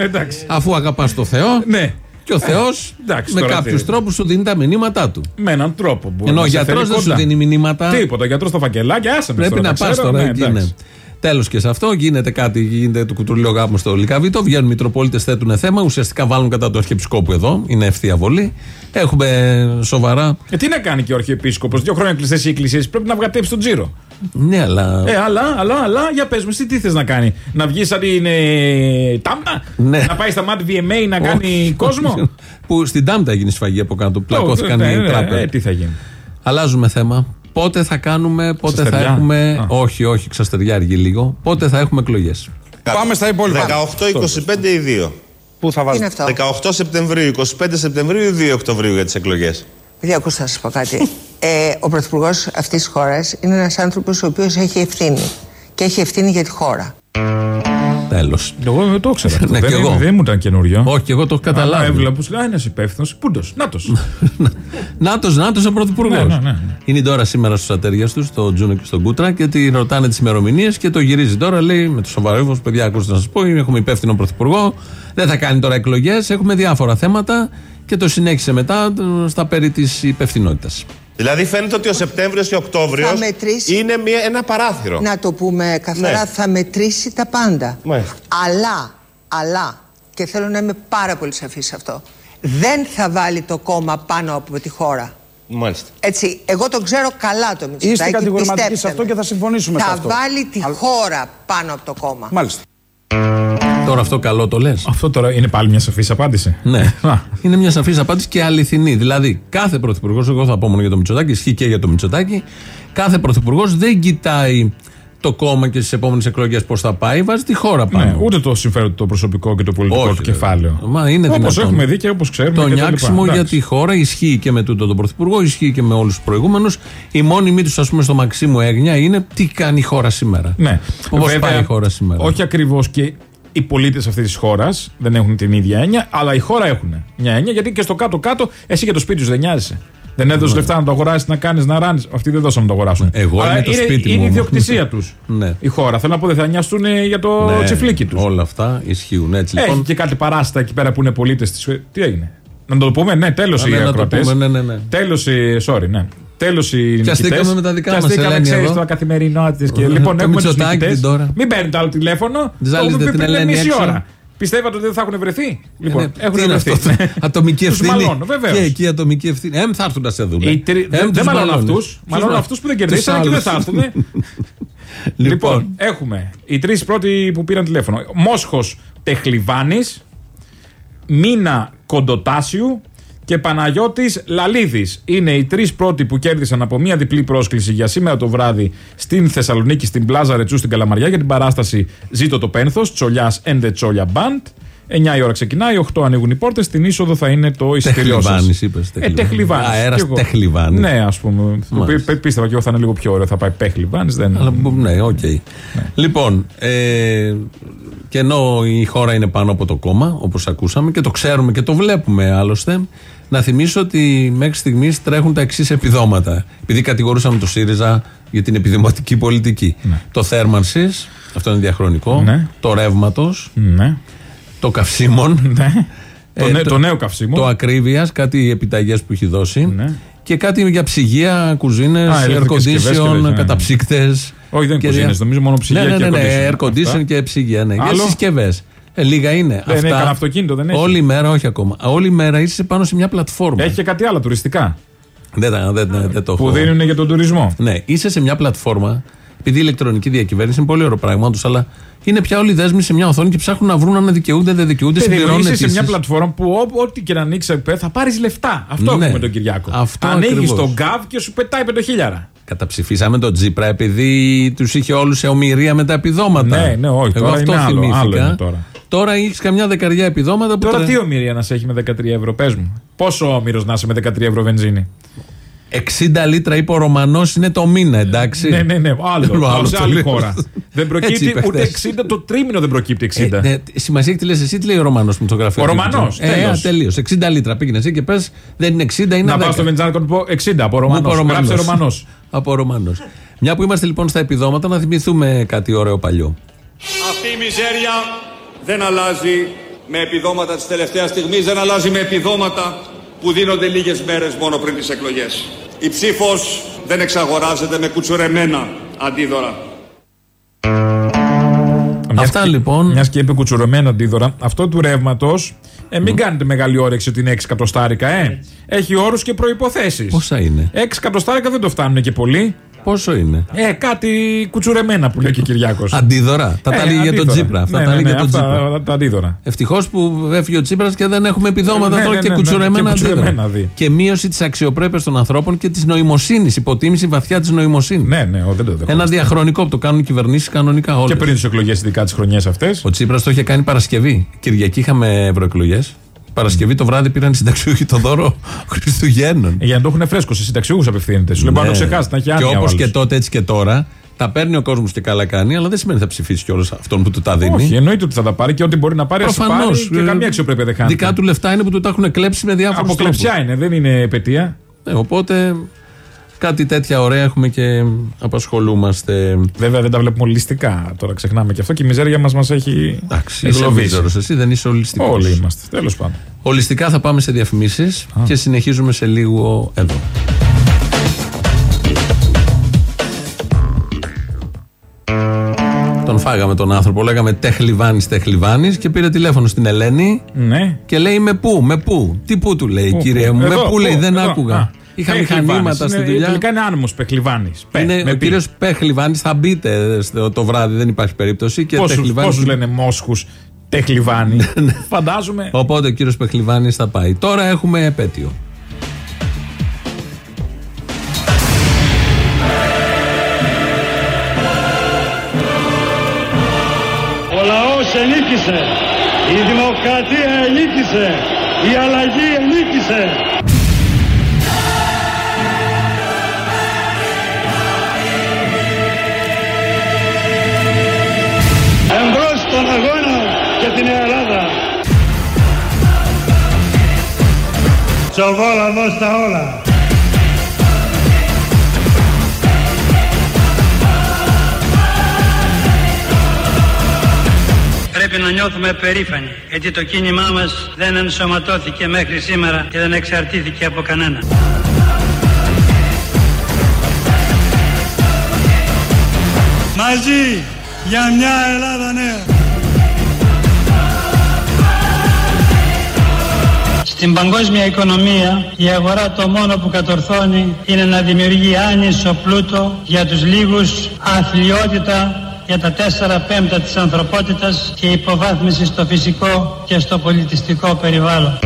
Εντάξει. Αφού αγαπάς το Θεό, Ναι. Και ο Θεός εντάξει, με τώρα κάποιους τι. τρόπους σου δίνει τα μηνύματά του. Με έναν τρόπο. μπορεί Ενώ ο να σε γιατρός θέλει δεν σου κοντά. δίνει μηνύματα. Τίποτα. Ο γιατρός στο φακελάκι, άσε με Πρέπει τώρα, να τα πας ξέρω, τώρα ναι, εκεί. εντάξει. Ναι. Τέλος και σε αυτό γίνεται κάτι, γίνεται του Κουτρούλη ο γάμος στο Λυκαβηττό. Βγαίνουν Μητροπολίτες, θέτουν θέμα. Ουσιαστικά βάλλουν κατά του Αρχιεπισκόπου εδώ. Είναι ευθεία βολή. Έχουμε σοβαρά. Ε, τι να κάνει και ο Αρχιεπίσκοπος. Δύο χρόνια κλειστές οι εκκλησίες πρέπει να αβγατέψει τον τζίρο. Ναι, αλλά. Ε, αλλά, αλλά, αλλά, για πες μου, εσύ τι θες να κάνει; Να βγεις σαν είναι. Τάμτα; Ναι. Να πάει στα μάτια VMA να κάνει κόσμο; Που στην Τάμτα έγινε σφαγή από κάτω. Πλακώθηκαν ναι, οι ναι, τράπεζες. ε, τι θα γίνει; Αλλάζουμε θέμα. Πότε θα κάνουμε, πότε θα Ξαστεριά. έχουμε. Α. Όχι, όχι, ξαστεριά αργεί λίγο. Πότε θα έχουμε εκλογές. Πάμε στα υπόλοιπα. 18-25 ή 2. Πού θα βάζουμε; Είναι αυτό. 18 Σεπτεμβρίου, 25 Σεπτεμβρίου ή 2 Οκτωβρίου για τις εκλογές; Παιδιά, ακούστε να σας πω κάτι. Ε, ο Πρωθυπουργός αυτής της χώρας είναι ένας άνθρωπος ο οποίος έχει ευθύνη. Και έχει ευθύνη για τη χώρα. Τέλος. Εγώ δεν το ήξερα. αυτό. Ναι, δεν, κι εγώ. δεν μου ήταν καινούριο. Όχι, και εγώ το έχω καταλάβει. Αλλά έβλεπα που λέει ένας υπεύθυνος. Πούντος. Νάτος. Νάτος, Νάτος ο πρωθυπουργός. Ναι, ναι, ναι. Είναι τώρα σήμερα στους ατέρια τους, στο Τζούνο και στον Κούτρα, και τη ρωτάνε τις ημερομηνίες και το γυρίζει τώρα. Λέει με το σοβαρό ύφος: Παιδιά, ακούστε να σας πω, έχουμε υπεύθυνο πρωθυπουργό. Δεν θα κάνει τώρα εκλογές. Έχουμε διάφορα θέματα και το συνέχισε μετά ε, στα περί της υπευθυνότητας. Δηλαδή φαίνεται ότι ο Σεπτέμβριος και ο Οκτώβριος Θα μετρήσει- είναι μια, ένα παράθυρο. Να το πούμε καθαρά, Ναι. θα μετρήσει τα πάντα. Μάλιστα. Αλλά, αλλά, και θέλω να είμαι πάρα πολύ σαφή σε αυτό, δεν θα βάλει το κόμμα πάνω από τη χώρα. Μάλιστα. Έτσι, εγώ το ξέρω καλά το Μητσοτάκη. Είστε κατηγορηματικοί πιστέψτε σε αυτό με. και θα συμφωνήσουμε σε Θα αυτό. βάλει τη χώρα πάνω από το κόμμα. Μάλιστα. Τώρα αυτό καλό το λες. Αυτό τώρα είναι πάλι μια σαφής απάντηση. Ναι. είναι μια σαφής απάντηση και αληθινή. Δηλαδή, κάθε πρωθυπουργός, εγώ θα πω μόνο για το Μητσοτάκι, ισχύει και για το Μητσοτάκι, κάθε πρωθυπουργός δεν κοιτάει το κόμμα και στις επόμενες εκλογές πώς θα πάει, βάζει τη χώρα πάνω. Ναι, ούτε το συμφέρον το προσωπικό και το πολιτικό Όχι, του κεφάλαιο. Μα είναι Όπως δυνατόν. έχουμε δει και όπως ξέρουμε. Το και τα λοιπά. νιάξιμο για Εντάξει. τη χώρα ισχύει και με τούτο τον Πρωθυπουργό, ισχύει και με όλους τους προηγούμενους. Η μόνιμη τους, ας πούμε, στο Μαξίμου Έγνοια είναι τι κάνει η χώρα σήμερα. Ναι. Όπως Βέβαια, πάει η χώρα σήμερα. Όχι ακριβώς και οι πολίτες αυτής της χώρας δεν έχουν την ίδια έννοια, αλλά η χώρα έχουν μια έννοια γιατί και στο κάτω-κάτω εσύ για το σπίτι σου δεν νοιάζεσαι. Δεν έδωσε λεφτά να το αγοράσεις, να κάνεις, να ράνεις. Αυτοί δεν δώσαν να το αγοράσουν. Ναι. Εγώ Αλλά είμαι το είναι, σπίτι είναι μου η όμως. ιδιοκτησία τους. Ναι. Η χώρα. Θέλω να πω, δεν θα νοιαστούν ε, για το Ναι, τσιφλίκι τους. Όλα αυτά ισχύουν έτσι Έχει λοιπόν. και κάτι παράστα εκεί πέρα που είναι πολίτες της. Τι έγινε; Να το πούμε, ναι, τέλος Α, οι ναι, να το ακροατές. πούμε, ναι, ναι, ναι. Τέλος οι. Sorry, ναι. Τέλος οι Πιαστήκαμε νικητές. με τα δικά μας, Πιαστήκαμε, Ελένη, ξέρεις, εδώ. τώρα καθημερινότητε. Και Ε, λοιπόν, το έχουμε τους Μητσοτάκη νικητές. την τώρα. Μην παίρνετε άλλο τηλέφωνο. Ζάλιζετε Το έχουμε την πει πριν Ελένη μισή έξω. ώρα. Πιστεύατε ότι δεν θα έχουν βρεθεί; Λοιπόν, Ναι, έχουν τι είναι βρεθεί. αυτό, ατομική Τους ευθύνη. μαλώνω, βεβαίως. Και εκεί ατομική ευθύνη. Εμ θα έρθουν να σε δουν. Οι τρι- Δεν δεν μαλώνω αυτούς. Μαλώνω αυτούς που δεν κερδίσαν και δεν θα έρθουν. Λοιπόν, έχουμε οι τρεις πρώτοι που πήραν τηλέφωνο. Μόσχος Τεχλιβάνης, Μίνα Κοντοτάσιου και Παναγιώτης Λαλίδης. Είναι οι τρεις πρώτοι που κέρδισαν από μια διπλή πρόσκληση για σήμερα το βράδυ στην Θεσσαλονίκη, στην Πλαζ Αρετσού στην Καλαμαριά για την παράσταση Ζήτω το Πένθος, Τσολιάς and the Τσόλια Band. 9 η ώρα ξεκινάει, 8 ανοίγουν οι πόρτες. Στην είσοδο θα είναι το εισιτήριό σας. Τεχλιβάνης είπες, Ε, Τεχλιβάνης. Τεχλιβάνης. Αέρας Κι εγώ. Τεχλιβάνης. Ναι, ας πούμε. Μάλιστα. Πι- Πίστευα και εγώ θα είναι λίγο πιο ωραίο. Θα πάει Πέχλιβάνη. Δεν... Αλλά, μπο- ναι, οκ. Λοιπόν, ε, και ενώ η χώρα είναι πάνω από το κόμμα, όπως ακούσαμε και το ξέρουμε και το βλέπουμε άλλωστε, να θυμίσω ότι μέχρι στιγμής τρέχουν τα εξής επιδόματα. Επειδή κατηγορούσαμε το ΣΥΡΙΖΑ για την επιδημοτική πολιτική. Το θέρμανσης, αυτό είναι διαχρονικό. Ναι. Το ρεύματος. Ναι. Το καυσίμων. Ναι. Το Ε, νέ- το νέο καυσίμο. Το ακρίβειας, κάτι επιταγές που έχει δώσει. Ναι. Και κάτι για ψυγεία, κουζίνες, Α, air ηλεκτρικές συσκευές και condition, τέτοια, ναι. καταψύκτες. Όχι, δεν είναι κουζίνες, νομίζω μόνο ψυγεία ναι, ναι, και ναι, air ναι, condition. air condition Αυτά. και ψυγεία. Ναι. Για Άλλο; συσκευές. Ε, λίγα είναι. Δεν είναι κανένα αυτοκίνητο, δεν έχει. Όλη μέρα, όχι ακόμα. Όλη μέρα είσαι πάνω σε μια πλατφόρμα. Έχει και κάτι άλλο τουριστικά. Δεν, τα- δεν, δεν, δεν το Που έχω. δίνουν για τον τουρισμό. Ναι, είσαι σε μια πλατφόρμα. Επειδή η ηλεκτρονική διακυβέρνηση είναι πολύ ωραίο πράγμα τους, αλλά είναι πια όλοι δέσμοι σε μια οθόνη και ψάχνουν να βρουν αν δικαιούνται, δεν δικαιούνται, Παιδί μου, συμπληρώνουν είσαι σε αιτήσεις. μια πλατφόρμα που ό- ό,τι και να ανοίξει θα πάρεις λεφτά. Αυτό Ναι. έχουμε τον Κυριάκο. Αυτό Ανοίγεις ακριβώς. τον γκάβ και σου πετάει πεντοχίλιαρα. Καταψηφίσαμε τον Τζίπρα επειδή τους είχε όλους σε ομοιρία με τα επιδόματα. Ναι, ναι, όχι, Εγώ τώρα αυτό είναι άλλο, θυμήθηκα. άλλο είναι τώρα. Τώρα έχεις καμιά δεκαριά επιδόματα που. Τώρα τα- τι ομοιρία να σε έχει με 13 ευρώ, πες μου. Πόσο όμοιρο να είσαι με 13 ευρώ βενζίνη; 60 λίτρα είπε ο Ρωμανός είναι το μήνα, εντάξει. Ναι, ναι, ναι, άλλο. άλλο σε το άλλη λέω. χώρα. δεν Έτσι προκύπτει είπε ούτε χθες. 60, το τρίμηνο δεν προκύπτει 60. Ε, ναι, σημασία έχει τι λες εσύ, τι λέει ο Ρωμανός με το γραφείο. Ο του. Ρωμανός, Ε, τέλος. α, τελείω. 60 λίτρα πήγαινε εσύ και πες δεν είναι 60, είναι 10. να πάω στο βενζάνι και να του πω 60 από Μου είπε ο Ρωμανό. Ρωμανός. Γράψε Ρωμανός. Από Ρωμανός. Μια που είμαστε λοιπόν στα επιδόματα, να θυμηθούμε κάτι ωραίο παλιό. Αυτή η μιζέρια δεν αλλάζει με επιδόματα της τελευταίας στιγμής, δεν αλλάζει με επιδόματα που δίνονται λίγες μέρες μόνο πριν τις εκλογές. Η ψήφος δεν εξαγοράζεται με κουτσουρεμένα αντίδωρα. Αυτά λοιπόν. Μια και είπε κουτσουρωμένο αντίδωρα, αυτό του ρεύματος. Ε, μην κάνετε μεγάλη όρεξη ότι είναι 6 εκατοστάρικα, ε. Έχει όρους και προποθέσει. Πόσα είναι; 6 εκατοστάρικα δεν το φτάνουν και πολύ. Πόσο είναι; Ε, κάτι κουτσουρεμένα που λέει και ο Κυριάκος. Αντίδωρα. Θα τα λέει για τον Τζίπρα. Αυτά τα λέει για τον Τζίπρα. Ναι, Τα αντίδωρα. Ευτυχώς που έφυγε ο Τσίπρας και δεν έχουμε επιδόματα Ναι, τώρα ναι, και ναι, ναι, κουτσουρεμένα και κουτσουρεμένα αντίδωρα. δει. Και μείωση της αξιοπρέπειας των ανθρώπων και της νοημοσύνης. Υποτίμηση βαθιά της νοημοσύνης. Ναι, ναι, ο, δεν το δεχόμαστε. Ένα διαχρονικό που το κάνουν οι κυβερνήσεις κανονικά όλες. Και πριν τις εκλογές, ειδικά τις χρονιές αυτές. Ο Τσίπρας το είχε κάνει Παρασκευή. Κυριακή είχαμε ευρωεκλογές. Παρασκευή το βράδυ πήραν οι συνταξιούχοι το δώρο Χριστουγέννων. Για να το έχουν φρέσκος, σε συνταξιούχους απευθύνεται. Σου λέει Ναι. πάνω το ξεχάσει, να έχει Και άνοια. όπως ο άλλος. και τότε έτσι και τώρα, τα παίρνει ο κόσμος και καλά κάνει, αλλά δεν σημαίνει θα ψηφίσει κιόλας αυτόν που του τα δίνει. Όχι, εννοείται ότι θα τα πάρει και ό,τι μπορεί να πάρει, ας Προφανώ. πάρει και καμία αξιοπρέπεια δεν χάνει. Δικά του λεφτά είναι που του τα έχουν κλέψει με διάφορους Από κλεψιά είναι, δεν είναι επαιτία. Ε, οπότε κάτι τέτοια ωραία έχουμε και απασχολούμαστε. Βέβαια δεν τα βλέπουμε ολιστικά. Τώρα ξεχνάμε και αυτό και η μιζέρια μας μας έχει Εντάξει, είσαι εγκλωβίσει. μίζερος, εσύ δεν είσαι ολιστικός. Όλοι είμαστε. Τέλος πάντων. Ολιστικά θα πάμε σε διαφημίσεις και συνεχίζουμε σε λίγο εδώ. Τον φάγαμε τον άνθρωπο, λέγαμε Τεχλιβάνης, Τεχλιβάνης και πήρε τηλέφωνο στην Ελένη Ναι. και λέει με πού, με πού, τι πού του λέει Πού, κύριε πού, μου, εδώ, με πού λέει, πού, δεν εδώ. άκουγα. Α, Είχα Πεχλιβάνης. μηχανήματα στη Είναι- δουλειά. Τελικά είναι άνεμο Πεχλιβάνη. Είναι ο κύριος Πεχλιβάνη, θα μπείτε στο- το βράδυ, δεν υπάρχει περίπτωση. Και Πόσους, Τεχλιβάνης- πόσους λένε Μόσχους Πεχλιβάνη. Φαντάζομαι. Οπότε ο κύριος Πεχλιβάνη θα πάει. Τώρα έχουμε επέτειο. Ο λαός ενίκησε. Η δημοκρατία ενίκησε. Η αλλαγή ενίκησε. Τσοβόλα δώσ' τα όλα. Πρέπει να νιώθουμε περήφανοι, γιατί το κίνημά μας δεν ενσωματώθηκε μέχρι σήμερα και δεν εξαρτήθηκε από κανένα. Μαζί για μια Ελλάδα νέα. Στην παγκόσμια οικονομία η αγορά το μόνο που κατορθώνει είναι να δημιουργεί άνισο πλούτο για τους λίγους, αθλειότητα για τα τέσσερα πέμπτα της ανθρωπότητας και υποβάθμιση στο φυσικό και στο πολιτιστικό περιβάλλον.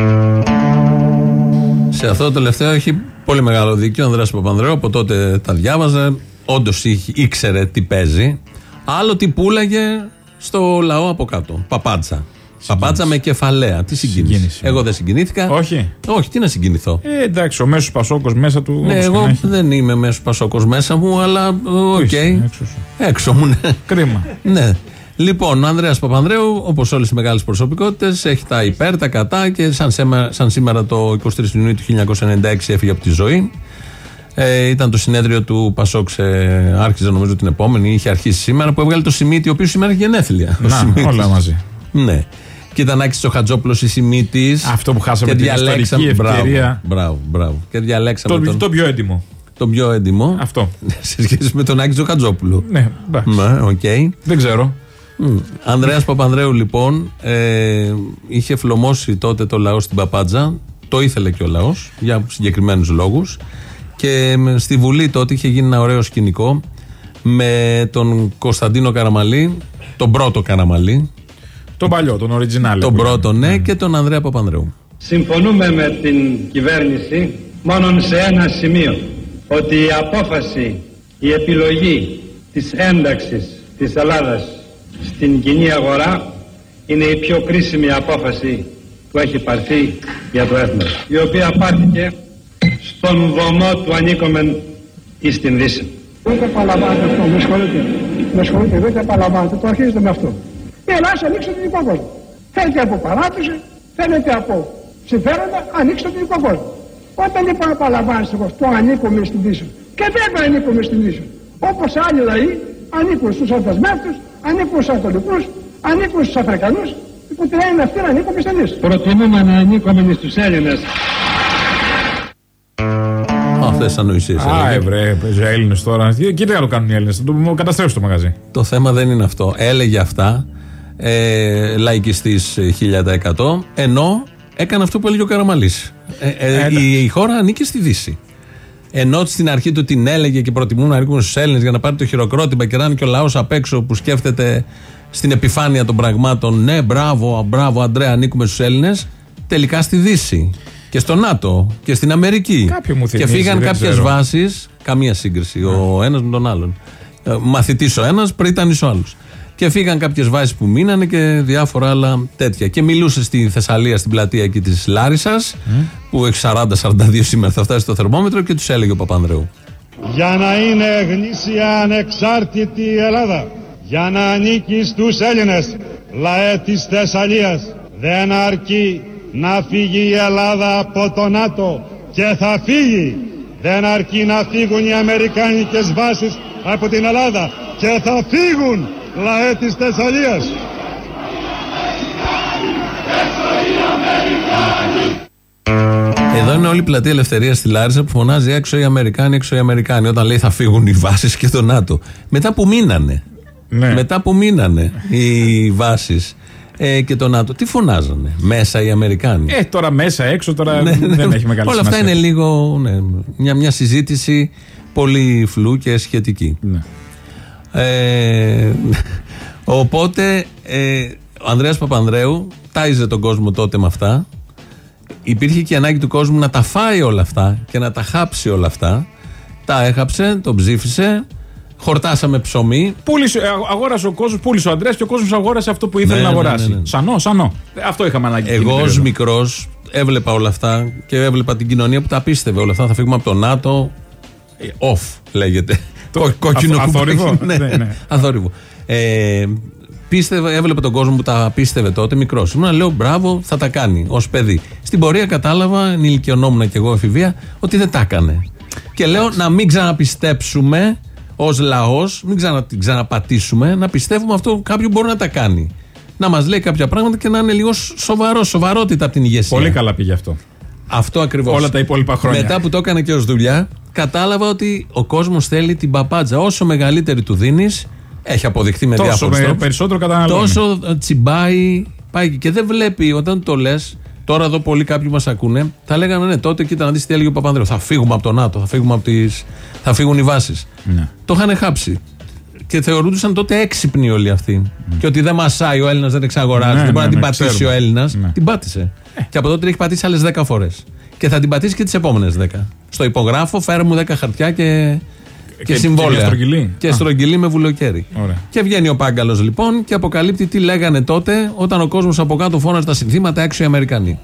Σε αυτό το τελευταίο έχει πολύ μεγάλο δίκιο ο Ανδρέας Παπανδρέου. Από τότε τα διάβαζε. Όντως ήξερε τι παίζει. Άλλο τι πουλάγε στο λαό από κάτω. Παπάτζα. Παπάτζα με κεφαλαία. Τι συγκίνηση. Συγκίνηση. Εγώ δεν συγκινήθηκα. Όχι. Όχι, τι να συγκινηθώ. Ε, εντάξει, ο μέσος Πασόκος μέσα του. Ναι, όπως και εγώ να έχει. δεν είμαι μέσος Πασόκος μέσα μου, αλλά ε, οκ. Είσαι, έξω σου. Έξω μου, ναι. Κρίμα. ναι. Λοιπόν, ο Ανδρέας Παπανδρέου, όπως όλες οι μεγάλες προσωπικότητες, έχει τα υπέρ, τα κατά και σαν, σέμα- σαν σήμερα το 23 Ιουνίου του 1996 έφυγε από τη ζωή. Ε, ήταν το συνέδριο του Πασόκ, σε, άρχιζε νομίζω την επόμενη, είχε αρχίσει σήμερα, που έβγαλε το Σιμίτι, ο οποίο σήμερα έχει γενέθλια. Ο Να, Σιμίτης. όλα μαζί. Ναι. Και ήταν Άκης ο Χατζόπουλο η Σιμίτη. Αυτό που χάσαμε και την διαλέξαμε. ιστορική ευκαιρία. Μπράβο, μπράβο, μπράβο. Και διαλέξαμε Το, τον, το πιο έντιμο. τον πιο έντιμο. Αυτό. σε σχέση με τον Άκη Τσοχατζόπουλο. Ναι, εντάξει. Ναι, οκ. Δεν ξέρω. Μμ. Ανδρέας Παπανδρέου λοιπόν ε, είχε φλωμώσει τότε το λαός στην παπάτζα το ήθελε και ο λαός για συγκεκριμένους λόγους και μ, στη Βουλή τότε είχε γίνει ένα ωραίο σκηνικό με τον Κωνσταντίνο Καραμανλή τον πρώτο Καραμανλή Τον παλιό, τον original. τον πρώτο ναι και τον Ανδρέα Παπανδρέου Συμφωνούμε με την κυβέρνηση μόνον σε ένα σημείο ότι η απόφαση, η επιλογή της ένταξης της Ελλάδας στην κοινή αγορά είναι η πιο κρίσιμη απόφαση που έχει πάρθει για το έθνος η οποία πάρθηκε στον βωμό του ανήκομεν εις την Δύση. Δεν το επαναλαμβάνετε αυτό, με συγχωρείτε. Με συγχωρείτε, δεν το επαναλαμβάνετε, το αρχίζετε με αυτό. Η Ελλάδα ανοίξτε τον δικό κόσμο. Θέλετε από παράδοση, θέλετε από συμφέροντα, ανοίξτε τον δικό κόσμο. Όταν λοιπόν επαναλαμβάνεστε εγώ το ανήκουμε στην Δύση. Και βέβαια ανήκουμε στην Δύση. Όπως άλλοι λαοί ανήκουν στους Ορθασμεύτου, ανήκουν στους Ανατολικούς, ανήκουν στους Αφρικανούς. Που την είναι αυτή να ανήκουμε στην Δύση. Προτιμούμε να ανήκουμε στους Έλληνες. Αυτέ τι ανοησίε. Α, ε, βρε, Έλληνες τώρα. Τι τι άλλο κάνουν οι Έλληνες, θα το καταστρέψουν το μαγαζί. Το θέμα δεν είναι αυτό. Έλεγε αυτά ε, λαϊκιστή 1000% ενώ έκανε αυτό που έλεγε ο Καραμαλής. Ε, ε, η, η χώρα ανήκει στη Δύση. Ενώ στην αρχή του την έλεγε και προτιμούν να ανήκουν στους Έλληνες για να πάρει το χειροκρότημα και να είναι και ο λαός απ' έξω που σκέφτεται στην επιφάνεια των πραγμάτων. Ναι, μπράβο, μπράβο, Αντρέα, ανήκουμε στους Έλληνες. Τελικά στη Δύση. Και στο ΝΑΤΟ και στην Αμερική. Κάποιο μου και θυμίζει, φύγαν δεν κάποιες ξέρω. βάσεις. Καμία σύγκριση. Ο ένας με τον άλλον. Μαθητής ο ένας, πρίτανης ο άλλος. Και φύγαν κάποιες βάσεις που μείνανε και διάφορα άλλα τέτοια. Και μιλούσε στη Θεσσαλία, στην πλατεία εκεί της Λάρισας, που έχει 40-42 σήμερα, θα φτάσει στο θερμόμετρο και τους έλεγε ο Παπανδρέου. Για να είναι γνήσια ανεξάρτητη η Ελλάδα, για να ανήκει στους Έλληνες, λαέ της Θεσσαλίας, δεν αρκεί να φύγει η Ελλάδα από το ΝΑΤΟ και θα φύγει. Δεν αρκεί να φύγουν οι αμερικάνικες βάσεις από την Ελλάδα και θα φύγουν, λαέ της Θεσσαλίας. Εδώ είναι όλη η πλατεία Ελευθερίας στη Λάρισα που φωνάζει έξω οι Αμερικάνοι, έξω οι Αμερικάνοι. Όταν λέει θα φύγουν οι βάσεις και το ΝΑΤΟ. Μετά που μείνανε. Ναι. Μετά που μείνανε οι βάσεις ε, και το ΝΑΤΟ. Τι φωνάζανε. Μέσα οι Αμερικάνοι. Ε, τώρα μέσα, έξω, τώρα Ναι, ναι, δεν ναι. έχει μεγάλη Όλα αυτά σημασία. είναι λίγο ναι, μια, μια συζήτηση πολύ φλού και σχετική. Ναι. Ε, οπότε ε, Ο Ανδρέας Παπανδρέου τάιζε τον κόσμο τότε με αυτά. Υπήρχε και η ανάγκη του κόσμου να τα φάει όλα αυτά και να τα χάψει όλα αυτά. Τα έχαψε, τον ψήφισε. Χορτάσαμε ψωμί. Πούλησε, ε, αγόρασε ο κόσμος, πούλησε ο Αντρέα και ο κόσμος αγόρασε αυτό που ήθελε Ναι, να ναι, αγοράσει. ναι, ναι. Σανό, σανό. Ε, Αυτό είχαμε ανάγκη. εκείνη Εγώ την ως περίοδο. μικρός έβλεπα όλα αυτά και έβλεπα την κοινωνία που τα πίστευε όλα αυτά. Θα φύγουμε από το ΝΑΤΟ. Ε, Off λέγεται. Το- κόκκινο αθ- κουμπάκι. αθόρυβο. ναι, Ναι, ναι. αθόρυβο. Ε, πίστευε, έβλεπε τον κόσμο που τα πίστευε τότε μικρός. Ήμουν λέω μπράβο, θα τα κάνει ως παιδί. Στην πορεία κατάλαβα, ενηλικιωνόμουν κι εγώ εφηβεία, ότι δεν τα έκανε. Και λέω να μην ξαναπιστέψουμε ως λαός, μην ξανα, την ξαναπατήσουμε, να πιστεύουμε αυτό κάποιο μπορεί να τα κάνει. Να μας λέει κάποια πράγματα και να είναι λίγο σοβαρό, σοβαρότητα από την ηγεσία. Πολύ καλά πήγε αυτό. Αυτό ακριβώς. Όλα τα υπόλοιπα χρόνια. Μετά που το έκανε και ως δουλειά, κατάλαβα ότι ο κόσμος θέλει την παπάτζα. Όσο μεγαλύτερη του δίνεις, έχει αποδειχθεί με Τόσο διάφορους με- τρόπους, περισσότερο καταναλώνει. Τόσο ε, τσιμπάει, πάει και δεν βλέπει όταν το λες. Τώρα εδώ πολλοί κάποιοι μας ακούνε, θα λέγανε ναι, τότε κοίτα να δεις τι έλεγε ο Παπανδρέου. Θα φύγουμε από το ΝΑΤΟ, θα, φύγουμε από τις, θα φύγουν οι βάσεις. Ναι. Το είχαν χάψει. Και θεωρούνταν τότε έξυπνοι όλοι αυτοί. Και ότι δεν μασάει ο Έλληνας, δεν εξαγοράζει, Ναι, δεν μπορεί ναι, να την ναι, πατήσει ξέρουμε. ο Έλληνας. Ναι. Την πάτησε. Και από τότε την έχει πατήσει άλλες 10 φορές. Και θα την πατήσει και τις επόμενες 10. Στο υπογράφω, φέρε μου 10 χαρτιά και, και, και συμβόλαια. μια στρογγυλή. Και Α. στρογγυλή με βουλοκαίρι. Ωραία. Και βγαίνει ο Πάγκαλος λοιπόν και αποκαλύπτει τι λέγανε τότε όταν ο κόσμος από κάτω φώναζε τα συνθήματα έξω οι Αμερικανοί.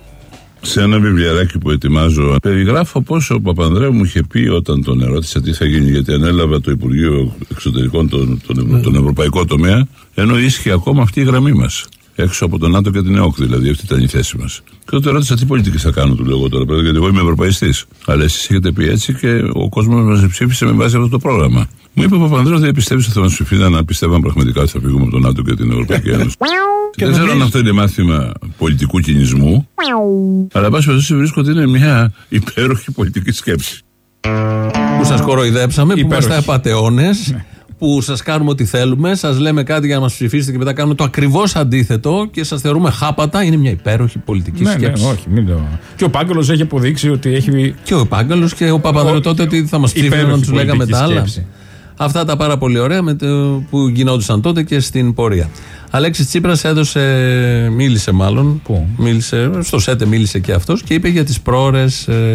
Σε ένα βιβλιαράκι που ετοιμάζω, περιγράφω πόσο ο Παπανδρέου μου είχε πει όταν τον ερώτησα τι θα γίνει, γιατί ανέλαβα το Υπουργείο Εξωτερικών, τον, τον, Ευρω- τον Ευρωπαϊκό τομέα, ενώ ίσχυε ακόμα αυτή η γραμμή μας. Έξω από τον ΝΑΤΟ και την ΕΟΚ, δηλαδή, αυτή ήταν η θέση μας. Και τότε ρώτησα τι πολιτική θα κάνω, του λέω εγώ τώρα πέρα, γιατί εγώ είμαι Ευρωπαϊστής. Αλλά εσείς έχετε πει έτσι και ο κόσμος μας ψήφισε με βάση αυτό το πρόγραμμα. Μου είπε ο Παπανδρέου, δεν πιστεύεις ότι θα μας ψηφίδαν να πιστεύαν πραγματικά ότι θα φύγουμε από τον ΝΑΤΟ και την Ευρωπαϊκή Ένωση. δεν ξέρω αν αυτό είναι μάθημα πολιτικού κινησμού, αλλά εν πάση περιπτώσει βρίσκω ότι είναι μια υπέροχη πολιτική σκέψη. Που σας κοροϊδέψαμε, που Υπέροχη. είμαστε απαταιώνε, που σας κάνουμε ό,τι θέλουμε, σας λέμε κάτι για να μας ψηφίσετε και μετά κάνουμε το ακριβώς αντίθετο και σας θεωρούμε χάπατα. Είναι μια υπέροχη πολιτική Ναι, ναι, σκέψη. όχι, μην το. Και ο Πάγκαλος έχει αποδείξει ότι έχει. Και ο Πάγκαλος και ο Παπαδρέου Ο- τότε ότι θα μας ψήφισαν να υπέροχη τους λέγαμε πολιτική τα άλλα. σκέψη. Αυτά τα πάρα πολύ ωραία με το, που γινόντουσαν τότε και στην πορεία. Αλέξης Τσίπρας έδωσε, μίλησε μάλλον. Πού; Μίλησε, στο ΣΕΤΕ μίλησε και αυτός και είπε για τις πρόορε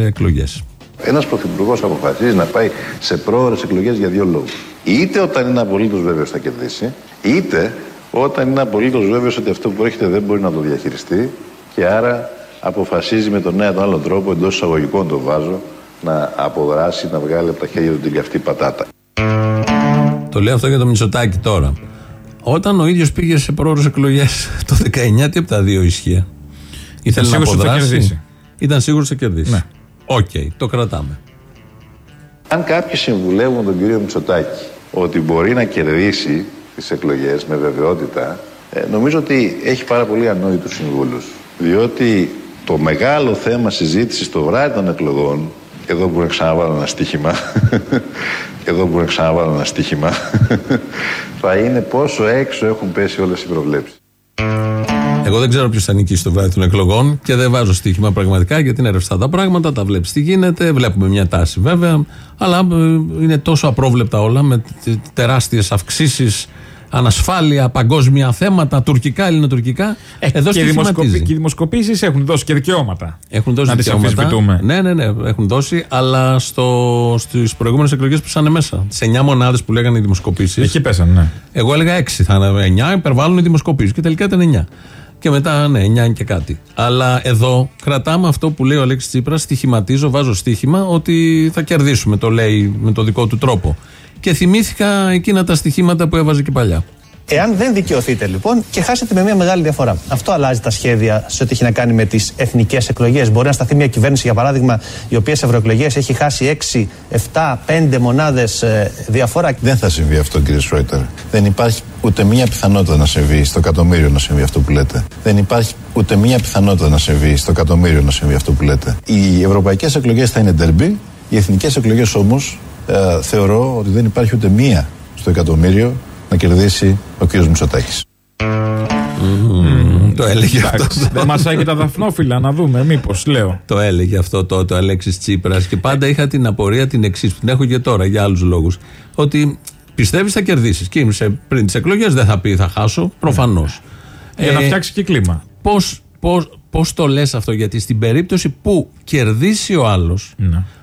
εκλογές. Ένας πρωθυπουργός αποφασίζει να πάει σε πρόορε εκλογές για δύο λόγους. Είτε όταν είναι απολύτως βέβαιος θα κερδίσει, είτε όταν είναι απολύτως βέβαιος ότι αυτό που έρχεται δεν μπορεί να το διαχειριστεί και άρα αποφασίζει με τον ένα ή τον άλλο τρόπο, εντός εισαγωγικών το βάζω, να αποδράσει, να βγάλει από τα χέρια του την καυτή πατάτα. Το λέω αυτό για το Μητσοτάκι τώρα. Όταν ο ίδιος πήγε σε πρόορε εκλογές το 19, τι από τα δύο ισχύε. Ήθελε να σίγουρος ότι θα αποδράσει; κερδίσει. Ήταν σίγουρος ότι θα κερδίσει. Ναι. Οκ, το κρατάμε. Αν κάποιοι συμβουλεύουν τον κύριο Μητσοτάκη ότι μπορεί να κερδίσει τις εκλογές με βεβαιότητα, ε, νομίζω ότι έχει πάρα πολύ ανόητους συμβούλους. Διότι το μεγάλο θέμα συζήτησης το βράδυ των εκλογών, και εδώ μπορεί να ξαναβάλω ένα στοίχημα, και εδώ μπορεί να ξαναβάλω ένα στοίχημα, θα είναι πόσο έξω έχουν πέσει όλες οι προβλέψεις. Εγώ δεν ξέρω ποιος θα νικήσει το βράδυ των εκλογών και δεν βάζω στοίχημα πραγματικά γιατί είναι ρευστά τα πράγματα, τα βλέπεις τι γίνεται. Βλέπουμε μια τάση βέβαια, αλλά ε, είναι τόσο απρόβλεπτα όλα με τεράστιες αυξήσεις, ανασφάλεια, παγκόσμια θέματα, τουρκικά, ελληνοτουρκικά. Εδώ Ε, και, δημοσκοπη... στοιχηματίζει. και οι δημοσκοπήσεις έχουν δώσει και δικαιώματα. Έχουν δώσει να τις δικαιώματα. αμφισβητούμε. Ναι, ναι, ναι, έχουν δώσει, αλλά στο, στις προηγούμενες εκλογές που ήσαν μέσα. Τι 9 μονάδες που λέγανε οι δημοσκοπήσεις. Εκεί πέσανε, ναι. Εγώ έλεγα 6 θα είναι 9, υπερβάλλουν οι δημοσκοπήσεις. Και τελικά ήταν 9. Και μετά, ναι, 9 και κάτι. Αλλά εδώ κρατάμε αυτό που λέει ο Αλέξης Τσίπρας, στοιχηματίζω, βάζω στοίχημα ότι θα κερδίσουμε. Το λέει με το δικό του τρόπο. Και θυμήθηκα εκείνα τα στοιχήματα που έβαζε και παλιά. Εάν δεν δικαιωθείτε λοιπόν και χάσετε με μια μεγάλη διαφορά. Αυτό αλλάζει τα σχέδια σε ό,τι έχει να κάνει με τις εθνικές εκλογές. Μπορεί να σταθεί μια κυβέρνηση, για παράδειγμα, η οποία σε ευρωεκλογές έχει χάσει 6, 7, 5 μονάδες διαφορά. Δεν θα συμβεί αυτό, κύριε Σρόιτερ. Δεν υπάρχει ούτε μία πιθανότητα να συμβεί στο εκατομμύριο να συμβεί αυτό που λέτε. Δεν υπάρχει ούτε μία πιθανότητα να συμβεί στο εκατομμύριο να συμβεί αυτό που λέτε. Οι ευρωπαϊκές εκλογές θα είναι ντερμπι. Οι εθνικές εκλογές όμως ε, θεωρώ ότι δεν υπάρχει ούτε μία στο εκατομμύριο να κερδίσει ο κύριος Μητσοτάκης. Το έλεγε αυτός. Δεν μασάει και τα δαφνόφυλλα, να δούμε, μήπως, λέω. Το έλεγε αυτό τότε ο Αλέξης Τσίπρας και πάντα είχα την απορία την εξής, που την έχω και τώρα για άλλους λόγους. Ότι πιστεύεις θα κερδίσεις. Και είμαι σε- πριν τις εκλογές δεν θα πει θα χάσω, προφανώς. Για να Ε, φτιάξει και κλίμα. Πώς, πώς, πώς το λες αυτό, γιατί στην περίπτωση που κερδίσει ο άλλος,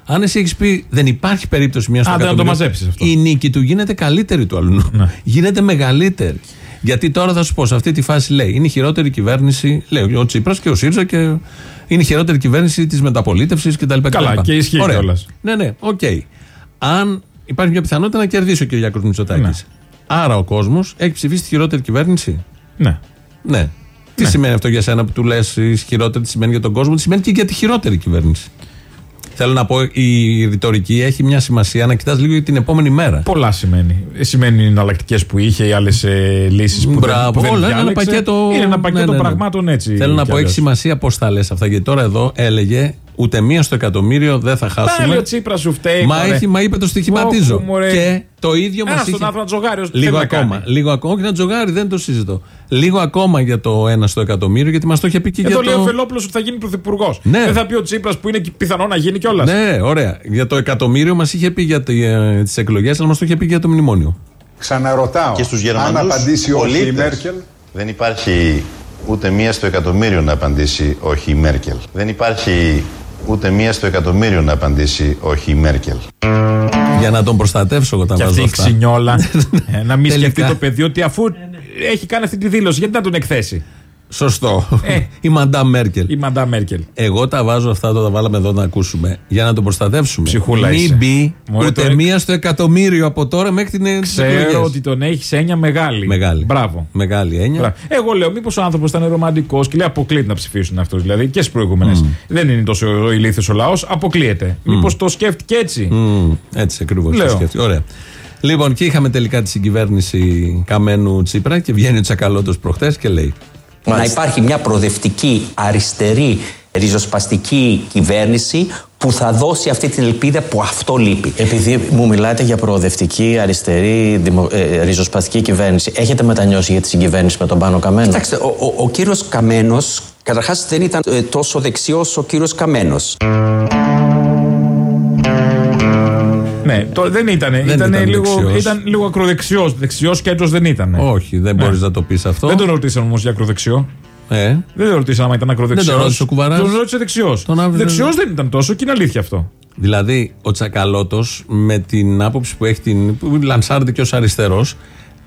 αν εσύ έχεις πει δεν υπάρχει περίπτωση μιας στο Ναι. Άντε να το εκατομμύριο, μαζέψεις αυτό. Η νίκη του γίνεται καλύτερη του άλλου. Ναι. Γίνεται μεγαλύτερη. Γιατί τώρα θα σου πω, σε αυτή τη φάση λέει, είναι η χειρότερη κυβέρνηση, λέει ο Τσίπρας και ο ΣΥΡΙΖΑ και είναι η χειρότερη κυβέρνηση της μεταπολίτευσης κτλ. Καλά, κτλ. και ισχύει Ωραία. κιόλας. Ναι, ναι, οκ. Αν υπάρχει μια πιθανότητα να κερδίσει ο Κυριάκος Μητσοτάκης. Ναι. Άρα ο κόσμος έχει ψηφίσει τη χειρότερη κυβέρνηση. Ναι. Ναι. Τι σημαίνει αυτό για σένα που του λες χειρότερη, τι σημαίνει για τον κόσμο, τι σημαίνει και για τη χειρότερη κυβέρνηση. Θέλω να πω, η ρητορική έχει μια σημασία να κοιτάς λίγο για την επόμενη μέρα. Πολλά σημαίνει. Ε, Σημαίνει οι εναλλακτικές που είχε, οι άλλες λύσεις που, δεν, Μπράβο, που δεν όλα είναι ένα διάλεξε. πακέτο. Είναι ένα πακέτο Ναι, ναι, ναι. πραγμάτων έτσι. Θέλω να κι πω, έχει αλλιώς. σημασία πώς τα λες αυτά. Γιατί τώρα εδώ έλεγε ούτε μία στο εκατομμύριο δεν θα Πάλι χάσουμε. ο Τσίπρας σου φταίει. Μα, μωρέ. έχει, μα είπε το στοιχηματίζω. Όχ, μωρέ. Και το ίδιο μας Ένα είχε. στον άνθρωπο να τζογάρει όσο Λίγο θέλει να ακόμα. κάνει. Λίγο ακόμα. Όχι να τζογάρει, δεν το συζητώ. Λίγο ακόμα για το ένα στο εκατομμύριο, γιατί μας το είχε πει και Εδώ για λέει ο το. Φελόπουλος ότι θα γίνει πρωθυπουργός. Ναι. Δεν θα πει ο Τσίπρας που είναι και πιθανό να γίνει κιόλας. Ναι, ωραία. Για το εκατομμύριο μας είχε πει για τις εκλογές, αλλά μας το είχε πει για το μνημόνιο. Ξαναρωτάω. Και στους αν Γερμανούς απαντήσει όχι η πολίτες. Μέρκελ; Δεν υπάρχει ούτε μία στο εκατομμύριο να απαντήσει όχι η Μέρκελ. Δεν υπάρχει ούτε μία στο εκατομμύριο να απαντήσει όχι η Μέρκελ. Για να τον προστατεύσω εγώ τα Και βάζω αυτή η αυτά. ξυνιόλα. ε, να μην σκεφτεί Τελικά. το παιδί ότι αφού έχει κάνει αυτή τη δήλωση, γιατί να τον εκθέσει; Σωστό. Ε. η Μαντά Μέρκελ. Η Μαντά Μέρκελ. Εγώ τα βάζω αυτά, το τα βάλαμε εδώ να ακούσουμε. Για να τον προστατεύσουμε. Ψυχούλα Μην είσαι. μπει Μωρέ, ούτε το- μία στο εκατομμύριο από τώρα μέχρι την τις Ξέρω εκλογές. ότι τον έχεις έννοια μεγάλη. Μεγάλη. Μπράβο. Μεγάλη έννοια. Μπράβο. Εγώ λέω, μήπως ο άνθρωπος ήταν ρομαντικός και λέει αποκλείεται να ψηφίσουν αυτούς. Δηλαδή και στις προηγούμενες. Δεν είναι τόσο ηλίθιος ο λαός, αποκλείεται. Μήπως το σκέφτηκε έτσι; Μμμ, έτσι ακριβώς. Λέω. Ωραία. Λοιπόν, και είχαμε τελικά τη συγκυβέρνηση Καμένου Τσίπρα και βγαίνει ο Τσακαλώτος προχτές και λέει. Να υπάρχει μια προοδευτική, αριστερή, ριζοσπαστική κυβέρνηση που θα δώσει αυτή την ελπίδα που αυτό λείπει. Επειδή μου μιλάτε για προοδευτική, αριστερή, δημο, ε, ριζοσπαστική κυβέρνηση, έχετε μετανιώσει για τη συγκυβέρνηση με τον Πάνο Καμένο; Κοιτάξτε, ο, ο, ο κύριος Καμένος καταρχάς δεν ήταν ε, τόσο δεξιός ο κύριος Καμένος. Ναι, το, δεν ήταν. Δεν Ήταν, ήταν λίγο, δεξιός. ήταν λίγο ακροδεξιός. Δεξιός και έτο δεν ήταν. Όχι, δεν μπορείς να το πεις αυτό. Δεν τον ρωτήσαν όμως για ακροδεξιό. Ε, Δεν τον ρωτήσαν άμα ήταν ακροδεξιός. Δεν τον ρώτησε ο Κουβαράς. Τον ρώτησε δεξιός. Τον άφησε- Δεξιός δεν ήταν τόσο και είναι αλήθεια αυτό. Δηλαδή, ο Τσακαλώτος με την άποψη που έχει την. που λανσάρεται και ως αριστερός,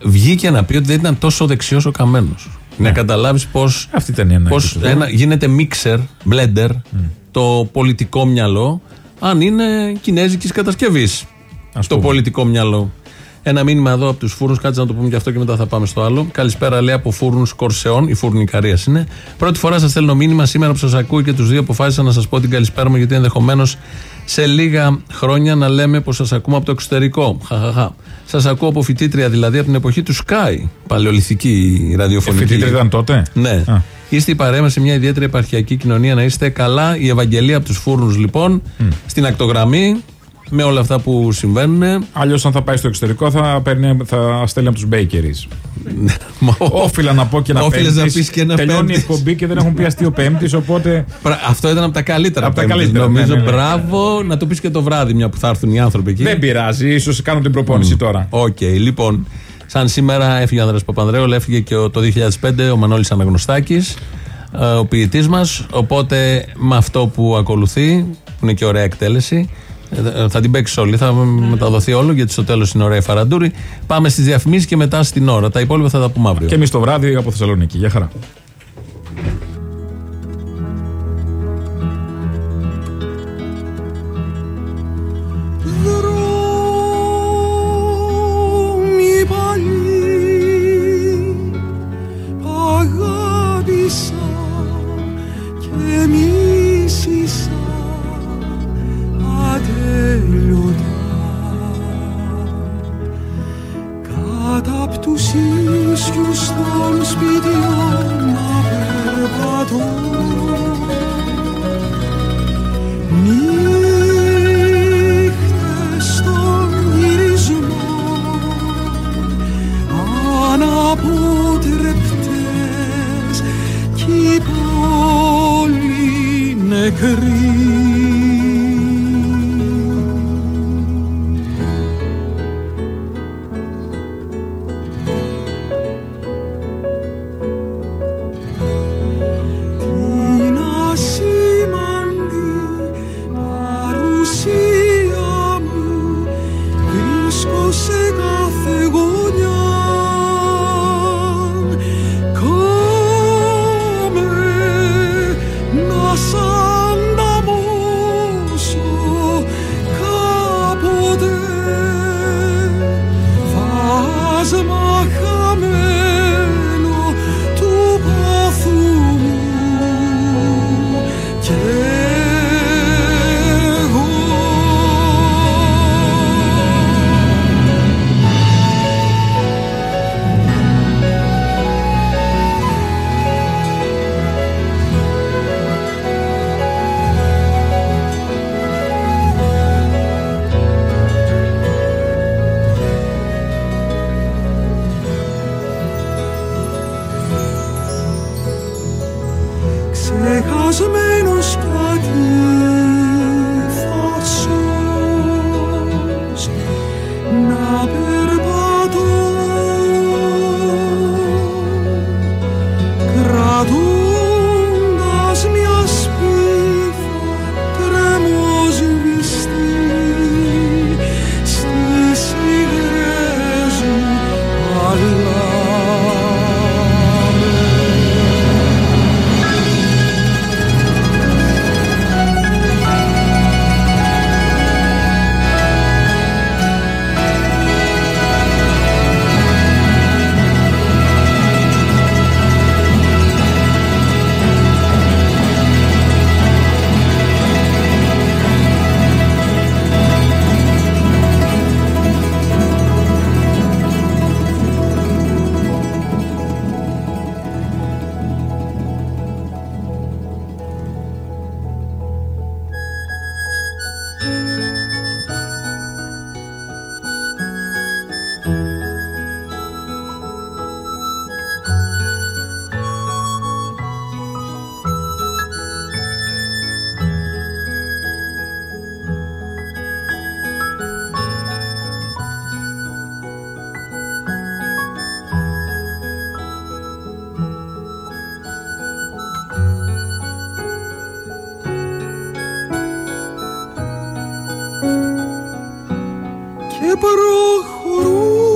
βγήκε να πει ότι δεν ήταν τόσο δεξιός ο Καμένος. Να καταλάβεις πώ. Αυτή ήταν η ανάγκη. Πώς του. ένα, γίνεται μίξερ, blender, το πολιτικό μυαλό, αν είναι κινέζικης κατασκευής. Το πολιτικό μυαλό. Ένα μήνυμα εδώ από τους φούρνους, κάτσε να το πούμε και αυτό και μετά θα πάμε στο άλλο. Καλησπέρα, λέει από φούρνους Κορσεών, η φούρνη Ικαρία είναι. Πρώτη φορά σας στέλνω μήνυμα σήμερα που σας ακούω και τους δύο αποφάσισα να σας πω την καλησπέρα μου, γιατί ενδεχομένως σε λίγα χρόνια να λέμε πως σας ακούμε από το εξωτερικό. Χαχαχά. Σας ακούω από φοιτήτρια δηλαδή από την εποχή του Sky, παλαιοληθική ραδιοφωνική. Ε, φοιτήτρια ήταν τότε; Ναι. Είστε η παρέα μας σε μια ιδιαίτερη επαρχιακή κοινωνία να είστε καλά. Η Ευαγγελία από τους φούρνους λοιπόν, στην ακτογραμμή, με όλα αυτά που συμβαίνουν. Αλλιώς, αν θα πάει στο εξωτερικό, θα, παίρνει, θα στέλνει από τους bakeries. Όφειλα να πω και ένα Όφειλες να πέμπτης. πεις και ένα Τελειώνει η πέμπτης. εκπομπή και δεν έχουν πει αστείο πέμπτης, οπότε. Πρα- Αυτό ήταν από τα καλύτερα. Από τα πέμπτης, καλύτερα, Νομίζω, ναι, ναι, ναι. μπράβο, να το πεις και το βράδυ, μια που θα έρθουν οι άνθρωποι εκεί. Δεν πειράζει, ίσως κάνω την προπόνηση τώρα. Οκ, λοιπόν. Σαν σήμερα έφυγε ο Άνδρας Παπανδρέου, αλλά έφυγε και ο- το 2005 ο Μανώλης Αναγνωστάκης, ε, ο ποιητής μας. Οπότε με αυτό που ακολουθεί, που είναι και ωραία εκτέλεση, ε, θα την παίξεις όλη, θα μεταδοθεί όλο, γιατί στο τέλος είναι ωραία η Φαραντούρη. Πάμε στις διαφημίσεις και μετά στην ώρα. Τα υπόλοιπα θα τα πούμε αύριο. Και εμείς το βράδυ από Θεσσαλονίκη. Γεια χαρά. Шепарах хорух.